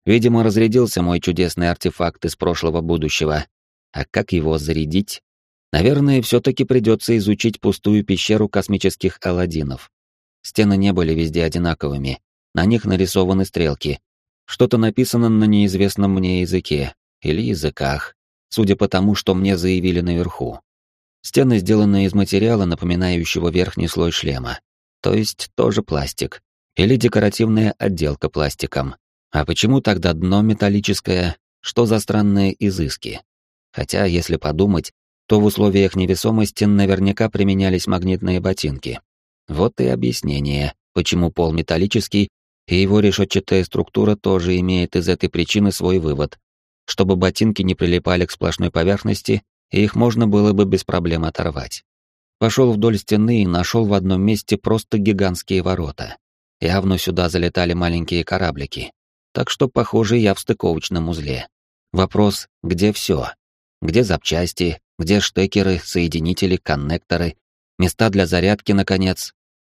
Видимо, разрядился мой чудесный артефакт из прошлого будущего. А как его зарядить? Наверное, все-таки придется изучить пустую пещеру космических Аладдинов. Стены не были везде одинаковыми. На них нарисованы стрелки. Что-то написано на неизвестном мне языке или языках, судя по тому, что мне заявили наверху. Стены сделаны из материала, напоминающего верхний слой шлема. То есть тоже пластик. Или декоративная отделка пластиком. А почему тогда дно металлическое? Что за странные изыски? Хотя, если подумать, то в условиях невесомости наверняка применялись магнитные ботинки. Вот и объяснение, почему пол металлический, и его решетчатая структура тоже имеет из этой причины свой вывод, чтобы ботинки не прилипали к сплошной поверхности, и их можно было бы без проблем оторвать. Пошел вдоль стены и нашел в одном месте просто гигантские ворота. Явно сюда залетали маленькие кораблики. Так что, похоже, я в стыковочном узле. Вопрос, где все? Где запчасти, где штекеры, соединители, коннекторы, места для зарядки, наконец?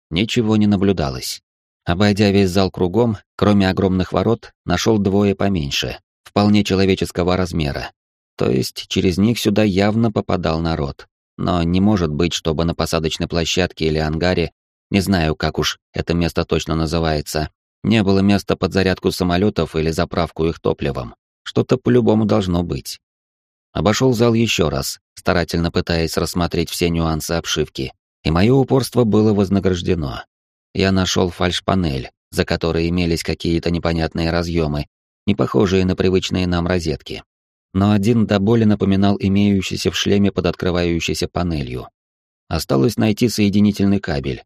Ничего не наблюдалось. Обойдя весь зал кругом, кроме огромных ворот, нашел двое поменьше, вполне человеческого размера. То есть через них сюда явно попадал народ. Но не может быть, чтобы на посадочной площадке или ангаре, не знаю, как уж это место точно называется, не было места под зарядку самолетов или заправку их топливом. Что-то по-любому должно быть. Обошел зал еще раз, старательно пытаясь рассмотреть все нюансы обшивки, и мое упорство было вознаграждено. Я нашел фальш-панель, за которой имелись какие-то непонятные разъемы, не похожие на привычные нам розетки. Но один до боли напоминал имеющийся в шлеме под открывающейся панелью. Осталось найти соединительный кабель.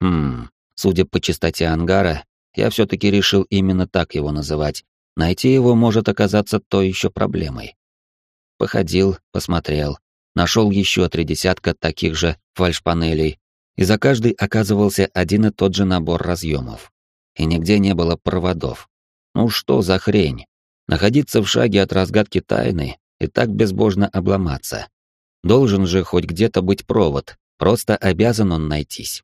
Хм, судя по частоте ангара, я все-таки решил именно так его называть. Найти его может оказаться то еще проблемой. Походил, посмотрел, нашел еще три десятка таких же фальшпанелей, и за каждой оказывался один и тот же набор разъемов. И нигде не было проводов. Ну что за хрень? Находиться в шаге от разгадки тайны и так безбожно обломаться. Должен же хоть где-то быть провод, просто обязан он найтись.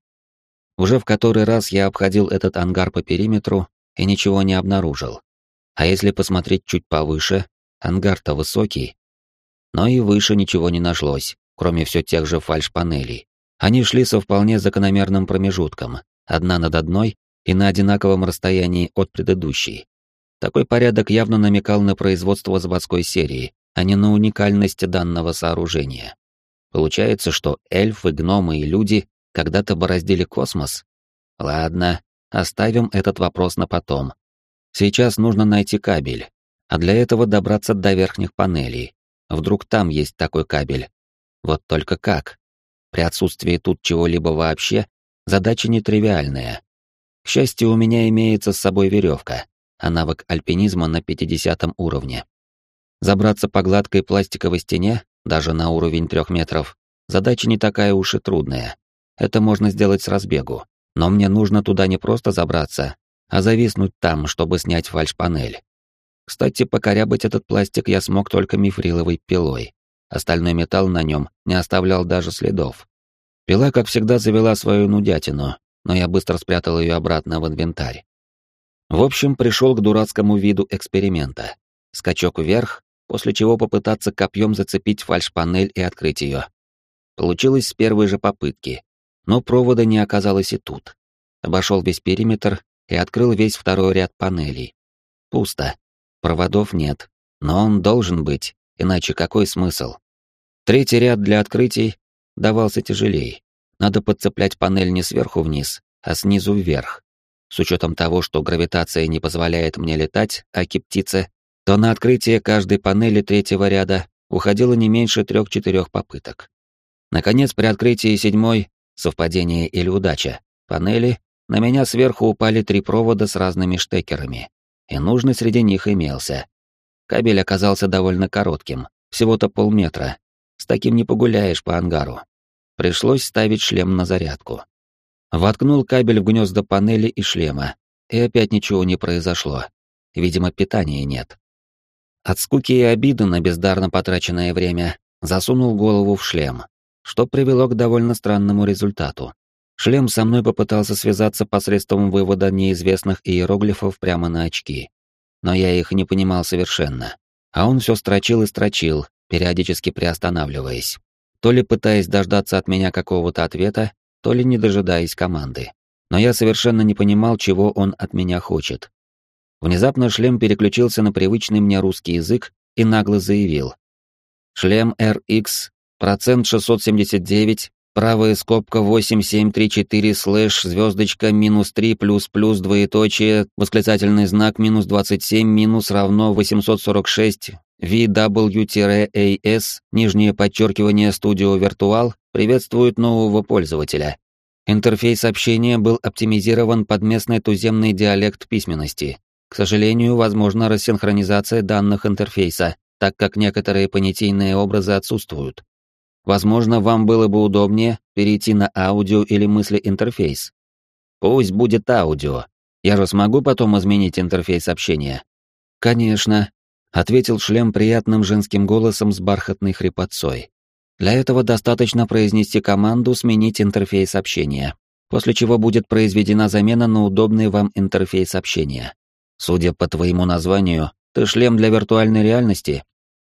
Уже в который раз я обходил этот ангар по периметру и ничего не обнаружил. А если посмотреть чуть повыше, ангар-то высокий. Но и выше ничего не нашлось, кроме все тех же фальш-панелей. Они шли со вполне закономерным промежутком, одна над одной и на одинаковом расстоянии от предыдущей. Такой порядок явно намекал на производство заводской серии, а не на уникальность данного сооружения. Получается, что эльфы, гномы и люди когда-то бороздили космос? Ладно, оставим этот вопрос на потом. Сейчас нужно найти кабель, а для этого добраться до верхних панелей. Вдруг там есть такой кабель. Вот только как? При отсутствии тут чего-либо вообще, задача нетривиальная. К счастью, у меня имеется с собой веревка, а навык альпинизма на 50 уровне. Забраться по гладкой пластиковой стене, даже на уровень трех метров, задача не такая уж и трудная. Это можно сделать с разбегу. Но мне нужно туда не просто забраться, а зависнуть там, чтобы снять фальшпанель. Кстати, покорябать этот пластик я смог только мифриловой пилой. Остальной металл на нем не оставлял даже следов. Пила, как всегда, завела свою нудятину, но я быстро спрятал ее обратно в инвентарь. В общем, пришел к дурацкому виду эксперимента. Скачок вверх, после чего попытаться копьем зацепить фальшпанель и открыть ее. Получилось с первой же попытки, но провода не оказалось и тут. Обошел весь периметр и открыл весь второй ряд панелей. Пусто. Проводов нет. Но он должен быть, иначе какой смысл? Третий ряд для открытий давался тяжелее. Надо подцеплять панель не сверху вниз, а снизу вверх. С учетом того, что гравитация не позволяет мне летать, а птице, то на открытие каждой панели третьего ряда уходило не меньше трех-четырех попыток. Наконец, при открытии седьмой, совпадение или удача, панели, на меня сверху упали три провода с разными штекерами, и нужный среди них имелся. Кабель оказался довольно коротким, всего-то полметра. С таким не погуляешь по ангару. Пришлось ставить шлем на зарядку. Воткнул кабель в гнезда панели и шлема, и опять ничего не произошло. Видимо, питания нет. От скуки и обиды на бездарно потраченное время засунул голову в шлем, что привело к довольно странному результату. Шлем со мной попытался связаться посредством вывода неизвестных иероглифов прямо на очки но я их не понимал совершенно. А он все строчил и строчил, периодически приостанавливаясь. То ли пытаясь дождаться от меня какого-то ответа, то ли не дожидаясь команды. Но я совершенно не понимал, чего он от меня хочет. Внезапно шлем переключился на привычный мне русский язык и нагло заявил. «Шлем RX, процент 679, правая скобка 8734 слэш звездочка минус 3 плюс плюс двоеточие восклицательный знак минус 27 минус равно 846 VW-AS нижнее подчеркивание Studio Virtual приветствует нового пользователя. Интерфейс общения был оптимизирован под местный туземный диалект письменности. К сожалению, возможна рассинхронизация данных интерфейса, так как некоторые понятийные образы отсутствуют. Возможно, вам было бы удобнее перейти на аудио или мысли интерфейс. Пусть будет аудио. Я же смогу потом изменить интерфейс общения. Конечно, ответил шлем приятным женским голосом с бархатной хрипотцой. Для этого достаточно произнести команду «Сменить интерфейс общения», после чего будет произведена замена на удобный вам интерфейс общения. Судя по твоему названию, ты шлем для виртуальной реальности?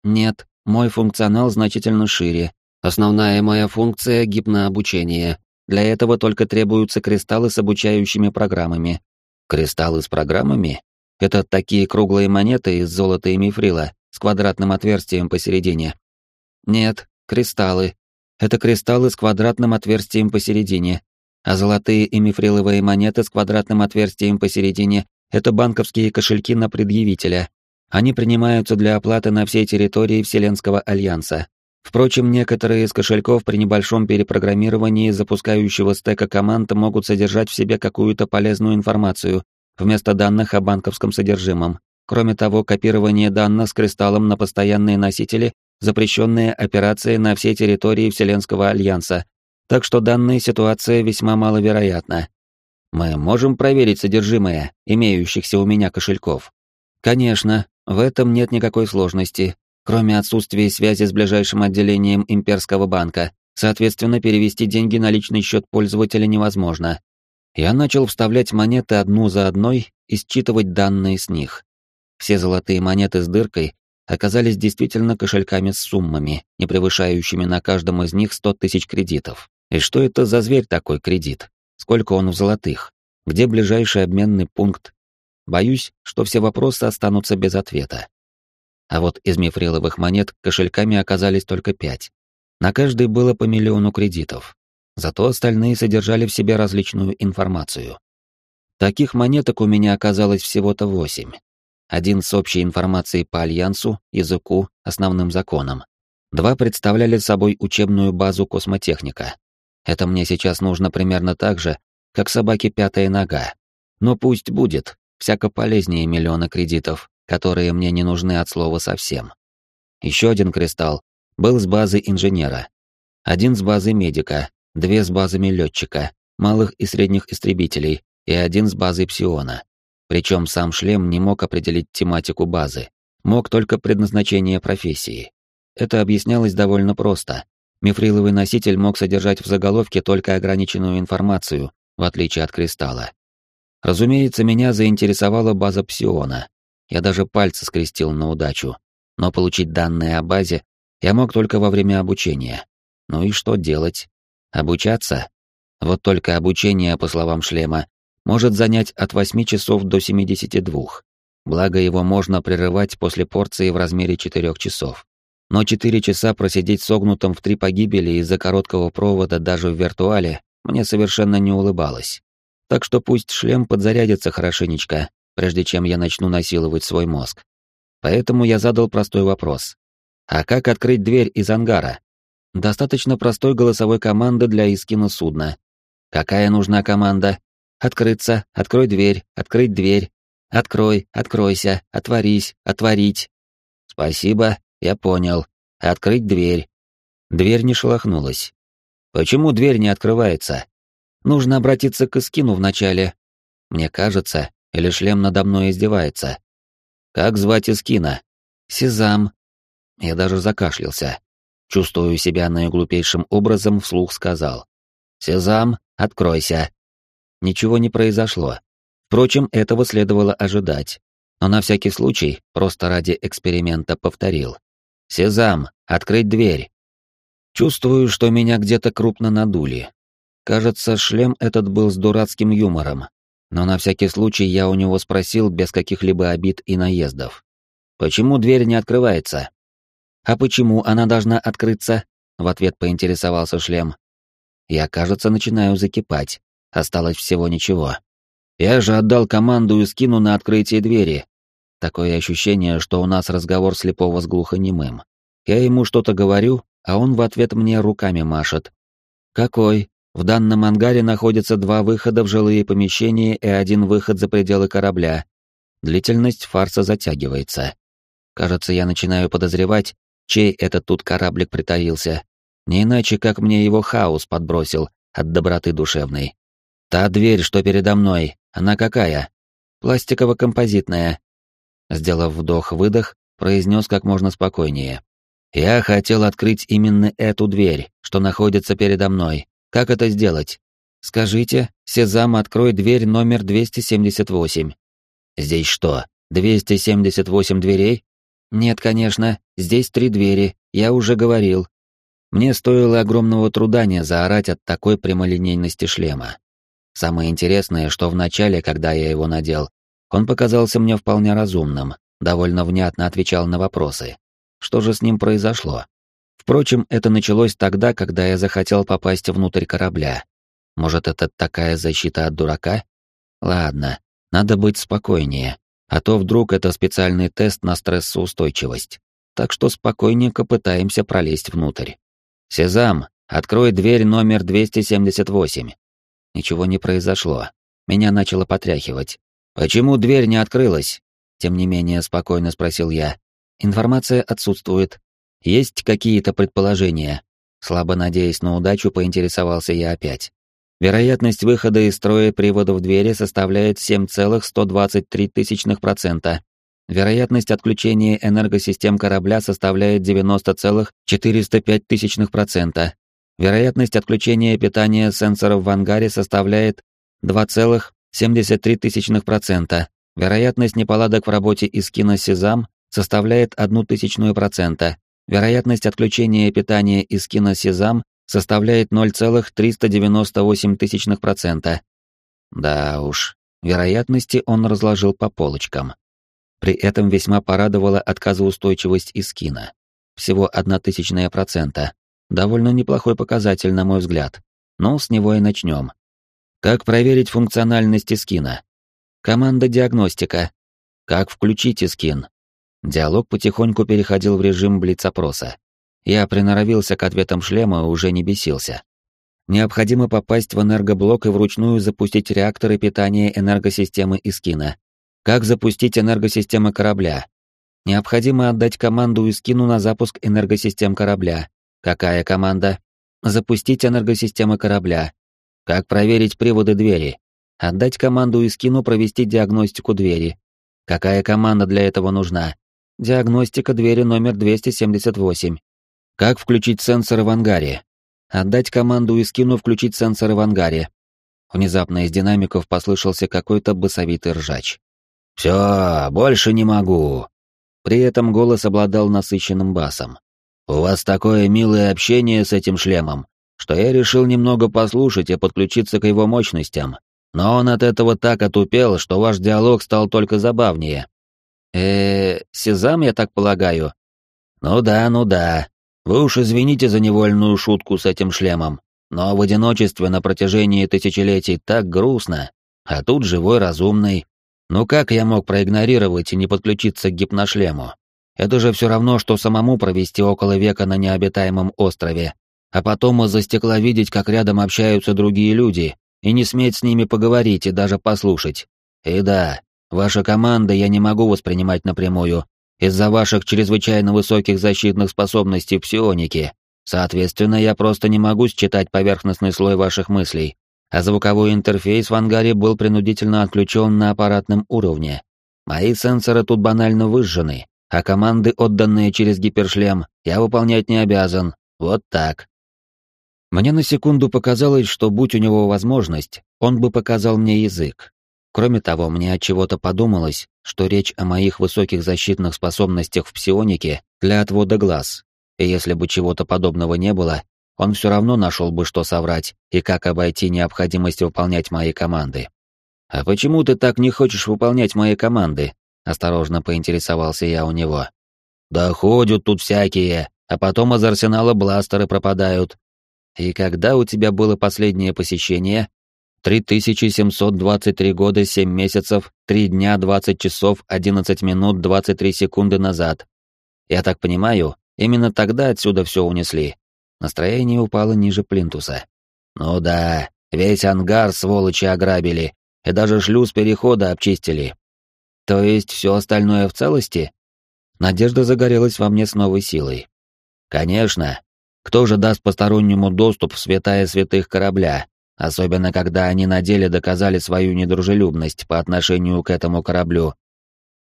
Нет, мой функционал значительно шире, Основная моя функция — гипнообучение. Для этого только требуются кристаллы с обучающими программами. Кристаллы с программами? Это такие круглые монеты из золота и мифрила с квадратным отверстием посередине. Нет, кристаллы. Это кристаллы с квадратным отверстием посередине. А золотые и мифриловые монеты с квадратным отверстием посередине — это банковские кошельки на предъявителя. Они принимаются для оплаты на всей территории Вселенского Альянса. Впрочем, некоторые из кошельков при небольшом перепрограммировании запускающего стека команд могут содержать в себе какую-то полезную информацию вместо данных о банковском содержимом. Кроме того, копирование данных с кристаллом на постоянные носители — запрещенная операция на всей территории Вселенского Альянса, так что данная ситуация весьма маловероятна. Мы можем проверить содержимое имеющихся у меня кошельков. Конечно, в этом нет никакой сложности, кроме отсутствия связи с ближайшим отделением имперского банка. Соответственно, перевести деньги на личный счет пользователя невозможно. Я начал вставлять монеты одну за одной и считывать данные с них. Все золотые монеты с дыркой оказались действительно кошельками с суммами, не превышающими на каждом из них 100 тысяч кредитов. И что это за зверь такой кредит? Сколько он в золотых? Где ближайший обменный пункт? Боюсь, что все вопросы останутся без ответа. А вот из мифриловых монет кошельками оказались только пять. На каждой было по миллиону кредитов. Зато остальные содержали в себе различную информацию. Таких монеток у меня оказалось всего-то восемь. Один с общей информацией по альянсу, языку, основным законам. Два представляли собой учебную базу космотехника. Это мне сейчас нужно примерно так же, как собаке пятая нога. Но пусть будет, всяко полезнее миллиона кредитов, которые мне не нужны от слова совсем. Еще один кристалл был с базы инженера, один с базы медика, две с базами летчика, малых и средних истребителей и один с базы псиона. Причем сам шлем не мог определить тематику базы, мог только предназначение профессии. Это объяснялось довольно просто. Мифриловый носитель мог содержать в заголовке только ограниченную информацию, в отличие от кристалла. Разумеется, меня заинтересовала база псиона, я даже пальцы скрестил на удачу. Но получить данные о базе я мог только во время обучения. Ну и что делать? Обучаться? Вот только обучение, по словам шлема, может занять от 8 часов до 72. Благо его можно прерывать после порции в размере 4 часов. Но 4 часа просидеть согнутым в три погибели из-за короткого провода даже в виртуале мне совершенно не улыбалось. Так что пусть шлем подзарядится хорошенечко, прежде чем я начну насиловать свой мозг. Поэтому я задал простой вопрос. А как открыть дверь из ангара? Достаточно простой голосовой команды для искина судна. Какая нужна команда? Открыться, открой дверь, открыть дверь, открой, откройся, отворись, отворить. Спасибо, я понял. Открыть дверь. Дверь не шелохнулась. Почему дверь не открывается? Нужно обратиться к Искину вначале. Мне кажется, или шлем надо мной издевается. Как звать Искина? Сезам. Я даже закашлялся. Чувствую себя наиглупейшим образом, вслух сказал. «Сезам, откройся!» Ничего не произошло. Впрочем, этого следовало ожидать. Но на всякий случай, просто ради эксперимента повторил. «Сезам, открыть дверь!» Чувствую, что меня где-то крупно надули. Кажется, шлем этот был с дурацким юмором. Но на всякий случай я у него спросил без каких-либо обид и наездов. «Почему дверь не открывается?» «А почему она должна открыться?» — в ответ поинтересовался шлем. «Я, кажется, начинаю закипать. Осталось всего ничего. Я же отдал команду и скину на открытие двери. Такое ощущение, что у нас разговор слепого с глухонемым. Я ему что-то говорю, а он в ответ мне руками машет. «Какой? В данном ангаре находятся два выхода в жилые помещения и один выход за пределы корабля. Длительность фарса затягивается. Кажется, я начинаю подозревать, чей этот тут кораблик притаился. Не иначе, как мне его хаос подбросил от доброты душевной. Та дверь, что передо мной, она какая? Пластиково-композитная. Сделав вдох-выдох, произнес как можно спокойнее. Я хотел открыть именно эту дверь, что находится передо мной. Как это сделать? Скажите, Сезам, открой дверь номер 278. Здесь что, 278 дверей? Нет, конечно, здесь три двери, я уже говорил. Мне стоило огромного труда не заорать от такой прямолинейности шлема. Самое интересное, что в начале, когда я его надел, он показался мне вполне разумным, довольно внятно отвечал на вопросы. Что же с ним произошло? Впрочем, это началось тогда, когда я захотел попасть внутрь корабля. Может, это такая защита от дурака? Ладно, надо быть спокойнее. А то вдруг это специальный тест на стрессоустойчивость. Так что спокойненько пытаемся пролезть внутрь. «Сезам, открой дверь номер 278». Ничего не произошло. Меня начало потряхивать. «Почему дверь не открылась?» Тем не менее, спокойно спросил я. «Информация отсутствует. Есть какие-то предположения?» Слабо надеясь на удачу, поинтересовался я опять. Вероятность выхода из строя приводов двери составляет 7,123%. Вероятность отключения энергосистем корабля составляет 90,405%. Вероятность отключения питания сенсоров в ангаре составляет 2,73%. Вероятность неполадок в работе Искина Сезам составляет 0,01%. Вероятность отключения питания Искина Сезам составляет 0,398%. Да уж, вероятности он разложил по полочкам. При этом весьма порадовала отказоустойчивость Искина. Всего одна тысячная процента. Довольно неплохой показатель, на мой взгляд. Но с него и начнем. Как проверить функциональность Искина? Команда диагностика. Как включить Искин? Диалог потихоньку переходил в режим блиц-опроса. Я приноровился к ответам шлема и уже не бесился. Необходимо попасть в энергоблок и вручную запустить реакторы питания энергосистемы Искина. Как запустить энергосистемы корабля? Необходимо отдать команду Искину на запуск энергосистем корабля. Какая команда? Запустить энергосистемы корабля. Как проверить приводы двери? Отдать команду Искину провести диагностику двери. Какая команда для этого нужна? Диагностика двери номер 278. Как включить сенсоры в ангаре? Отдать команду и скину включить сенсоры в ангаре. Внезапно из динамиков послышался какой-то басовитый ржач. «Все, больше не могу». При этом голос обладал насыщенным басом. «У вас такое милое общение с этим шлемом, что я решил немного послушать и подключиться к его мощностям. Но он от этого так отупел, что ваш диалог стал только забавнее. Э Сезам, я так полагаю? Ну да, ну да. Вы уж извините за невольную шутку с этим шлемом, но в одиночестве на протяжении тысячелетий так грустно, а тут живой разумный. Ну как я мог проигнорировать и не подключиться к гипношлему? Это же все равно, что самому провести около века на необитаемом острове, а потом из-за стекла видеть, как рядом общаются другие люди, и не сметь с ними поговорить и даже послушать. И да, ваша команда я не могу воспринимать напрямую, из-за ваших чрезвычайно высоких защитных способностей псионики. Соответственно, я просто не могу считать поверхностный слой ваших мыслей, а звуковой интерфейс в ангаре был принудительно отключен на аппаратном уровне. Мои сенсоры тут банально выжжены, а команды, отданные через гипершлем, я выполнять не обязан. Вот так. Мне на секунду показалось, что будь у него возможность, он бы показал мне язык. Кроме того, мне от чего-то подумалось, что речь о моих высоких защитных способностях в псионике для отвода глаз. И если бы чего-то подобного не было, он все равно нашел бы, что соврать и как обойти необходимость выполнять мои команды. «А почему ты так не хочешь выполнять мои команды?» — осторожно поинтересовался я у него. «Да ходят тут всякие, а потом из арсенала бластеры пропадают. И когда у тебя было последнее посещение? 3723 года 7 месяцев, 3 дня 20 часов 11 минут 23 секунды назад. Я так понимаю, именно тогда отсюда все унесли. Настроение упало ниже плинтуса. Ну да, весь ангар сволочи ограбили, и даже шлюз перехода обчистили. То есть все остальное в целости? Надежда загорелась во мне с новой силой. Конечно. Кто же даст постороннему доступ в святая святых корабля, особенно когда они на деле доказали свою недружелюбность по отношению к этому кораблю?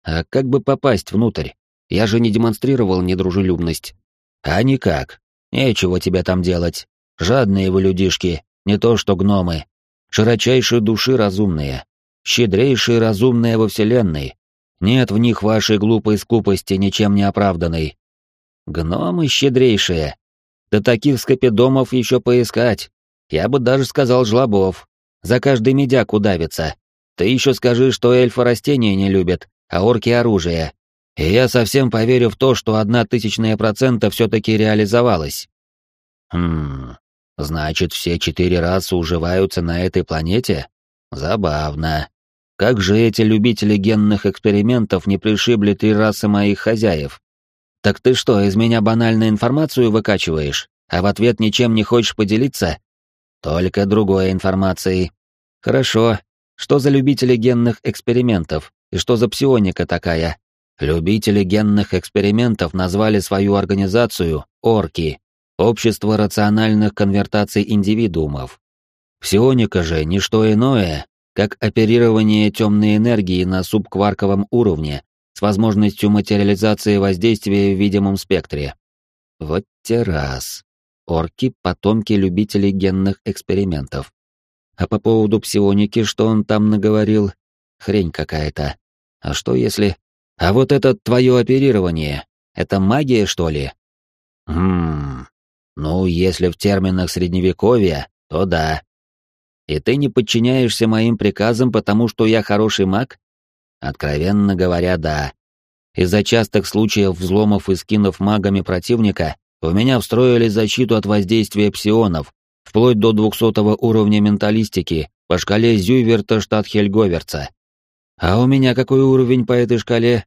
А как бы попасть внутрь? Я же не демонстрировал недружелюбность. А никак. Нечего тебе там делать. Жадные вы людишки, не то что гномы. Широчайшие души разумные щедрейшие разумные во Вселенной. Нет в них вашей глупой скупости, ничем не оправданной. Гномы щедрейшие. Да таких скопидомов еще поискать. Я бы даже сказал жлобов. За каждый медяк удавится. Ты еще скажи, что эльфы растения не любят, а орки оружие. И я совсем поверю в то, что одна тысячная процента все-таки реализовалась. Хм, значит, все четыре расы уживаются на этой планете? Забавно. Как же эти любители генных экспериментов не пришибли три расы моих хозяев? Так ты что, из меня банальную информацию выкачиваешь, а в ответ ничем не хочешь поделиться? Только другой информацией. Хорошо. Что за любители генных экспериментов? И что за псионика такая? Любители генных экспериментов назвали свою организацию «Орки» — Общество рациональных конвертаций индивидуумов. Псионика же не что иное, как оперирование темной энергии на субкварковом уровне с возможностью материализации воздействия в видимом спектре. Вот те раз. Орки — потомки любителей генных экспериментов. А по поводу псионики, что он там наговорил? Хрень какая-то. А что если... А вот это твое оперирование, это магия, что ли? Хм... Ну, если в терминах средневековья, то да. И ты не подчиняешься моим приказам, потому что я хороший маг? Откровенно говоря, да. Из-за частых случаев взломов и скинов магами противника у меня встроили защиту от воздействия псионов, вплоть до двухсотого уровня менталистики по шкале Зюйверта штат Хельговерца. А у меня какой уровень по этой шкале?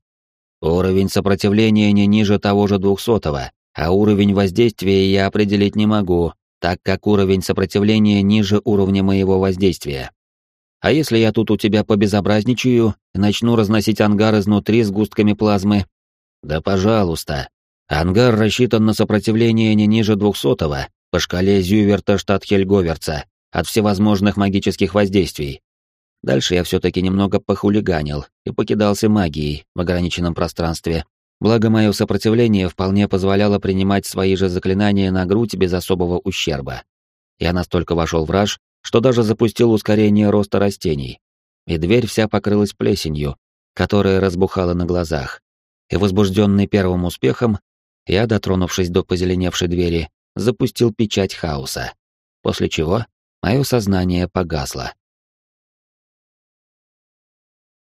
Уровень сопротивления не ниже того же двухсотого, а уровень воздействия я определить не могу, так как уровень сопротивления ниже уровня моего воздействия. А если я тут у тебя побезобразничаю и начну разносить ангар изнутри с густками плазмы? Да пожалуйста. Ангар рассчитан на сопротивление не ниже двухсотого, по шкале Зюверта штат Хельговерца, от всевозможных магических воздействий. Дальше я все-таки немного похулиганил и покидался магией в ограниченном пространстве, Благо, мое сопротивление вполне позволяло принимать свои же заклинания на грудь без особого ущерба. Я настолько вошел в раж, что даже запустил ускорение роста растений. И дверь вся покрылась плесенью, которая разбухала на глазах. И возбужденный первым успехом, я, дотронувшись до позеленевшей двери, запустил печать хаоса. После чего мое сознание погасло.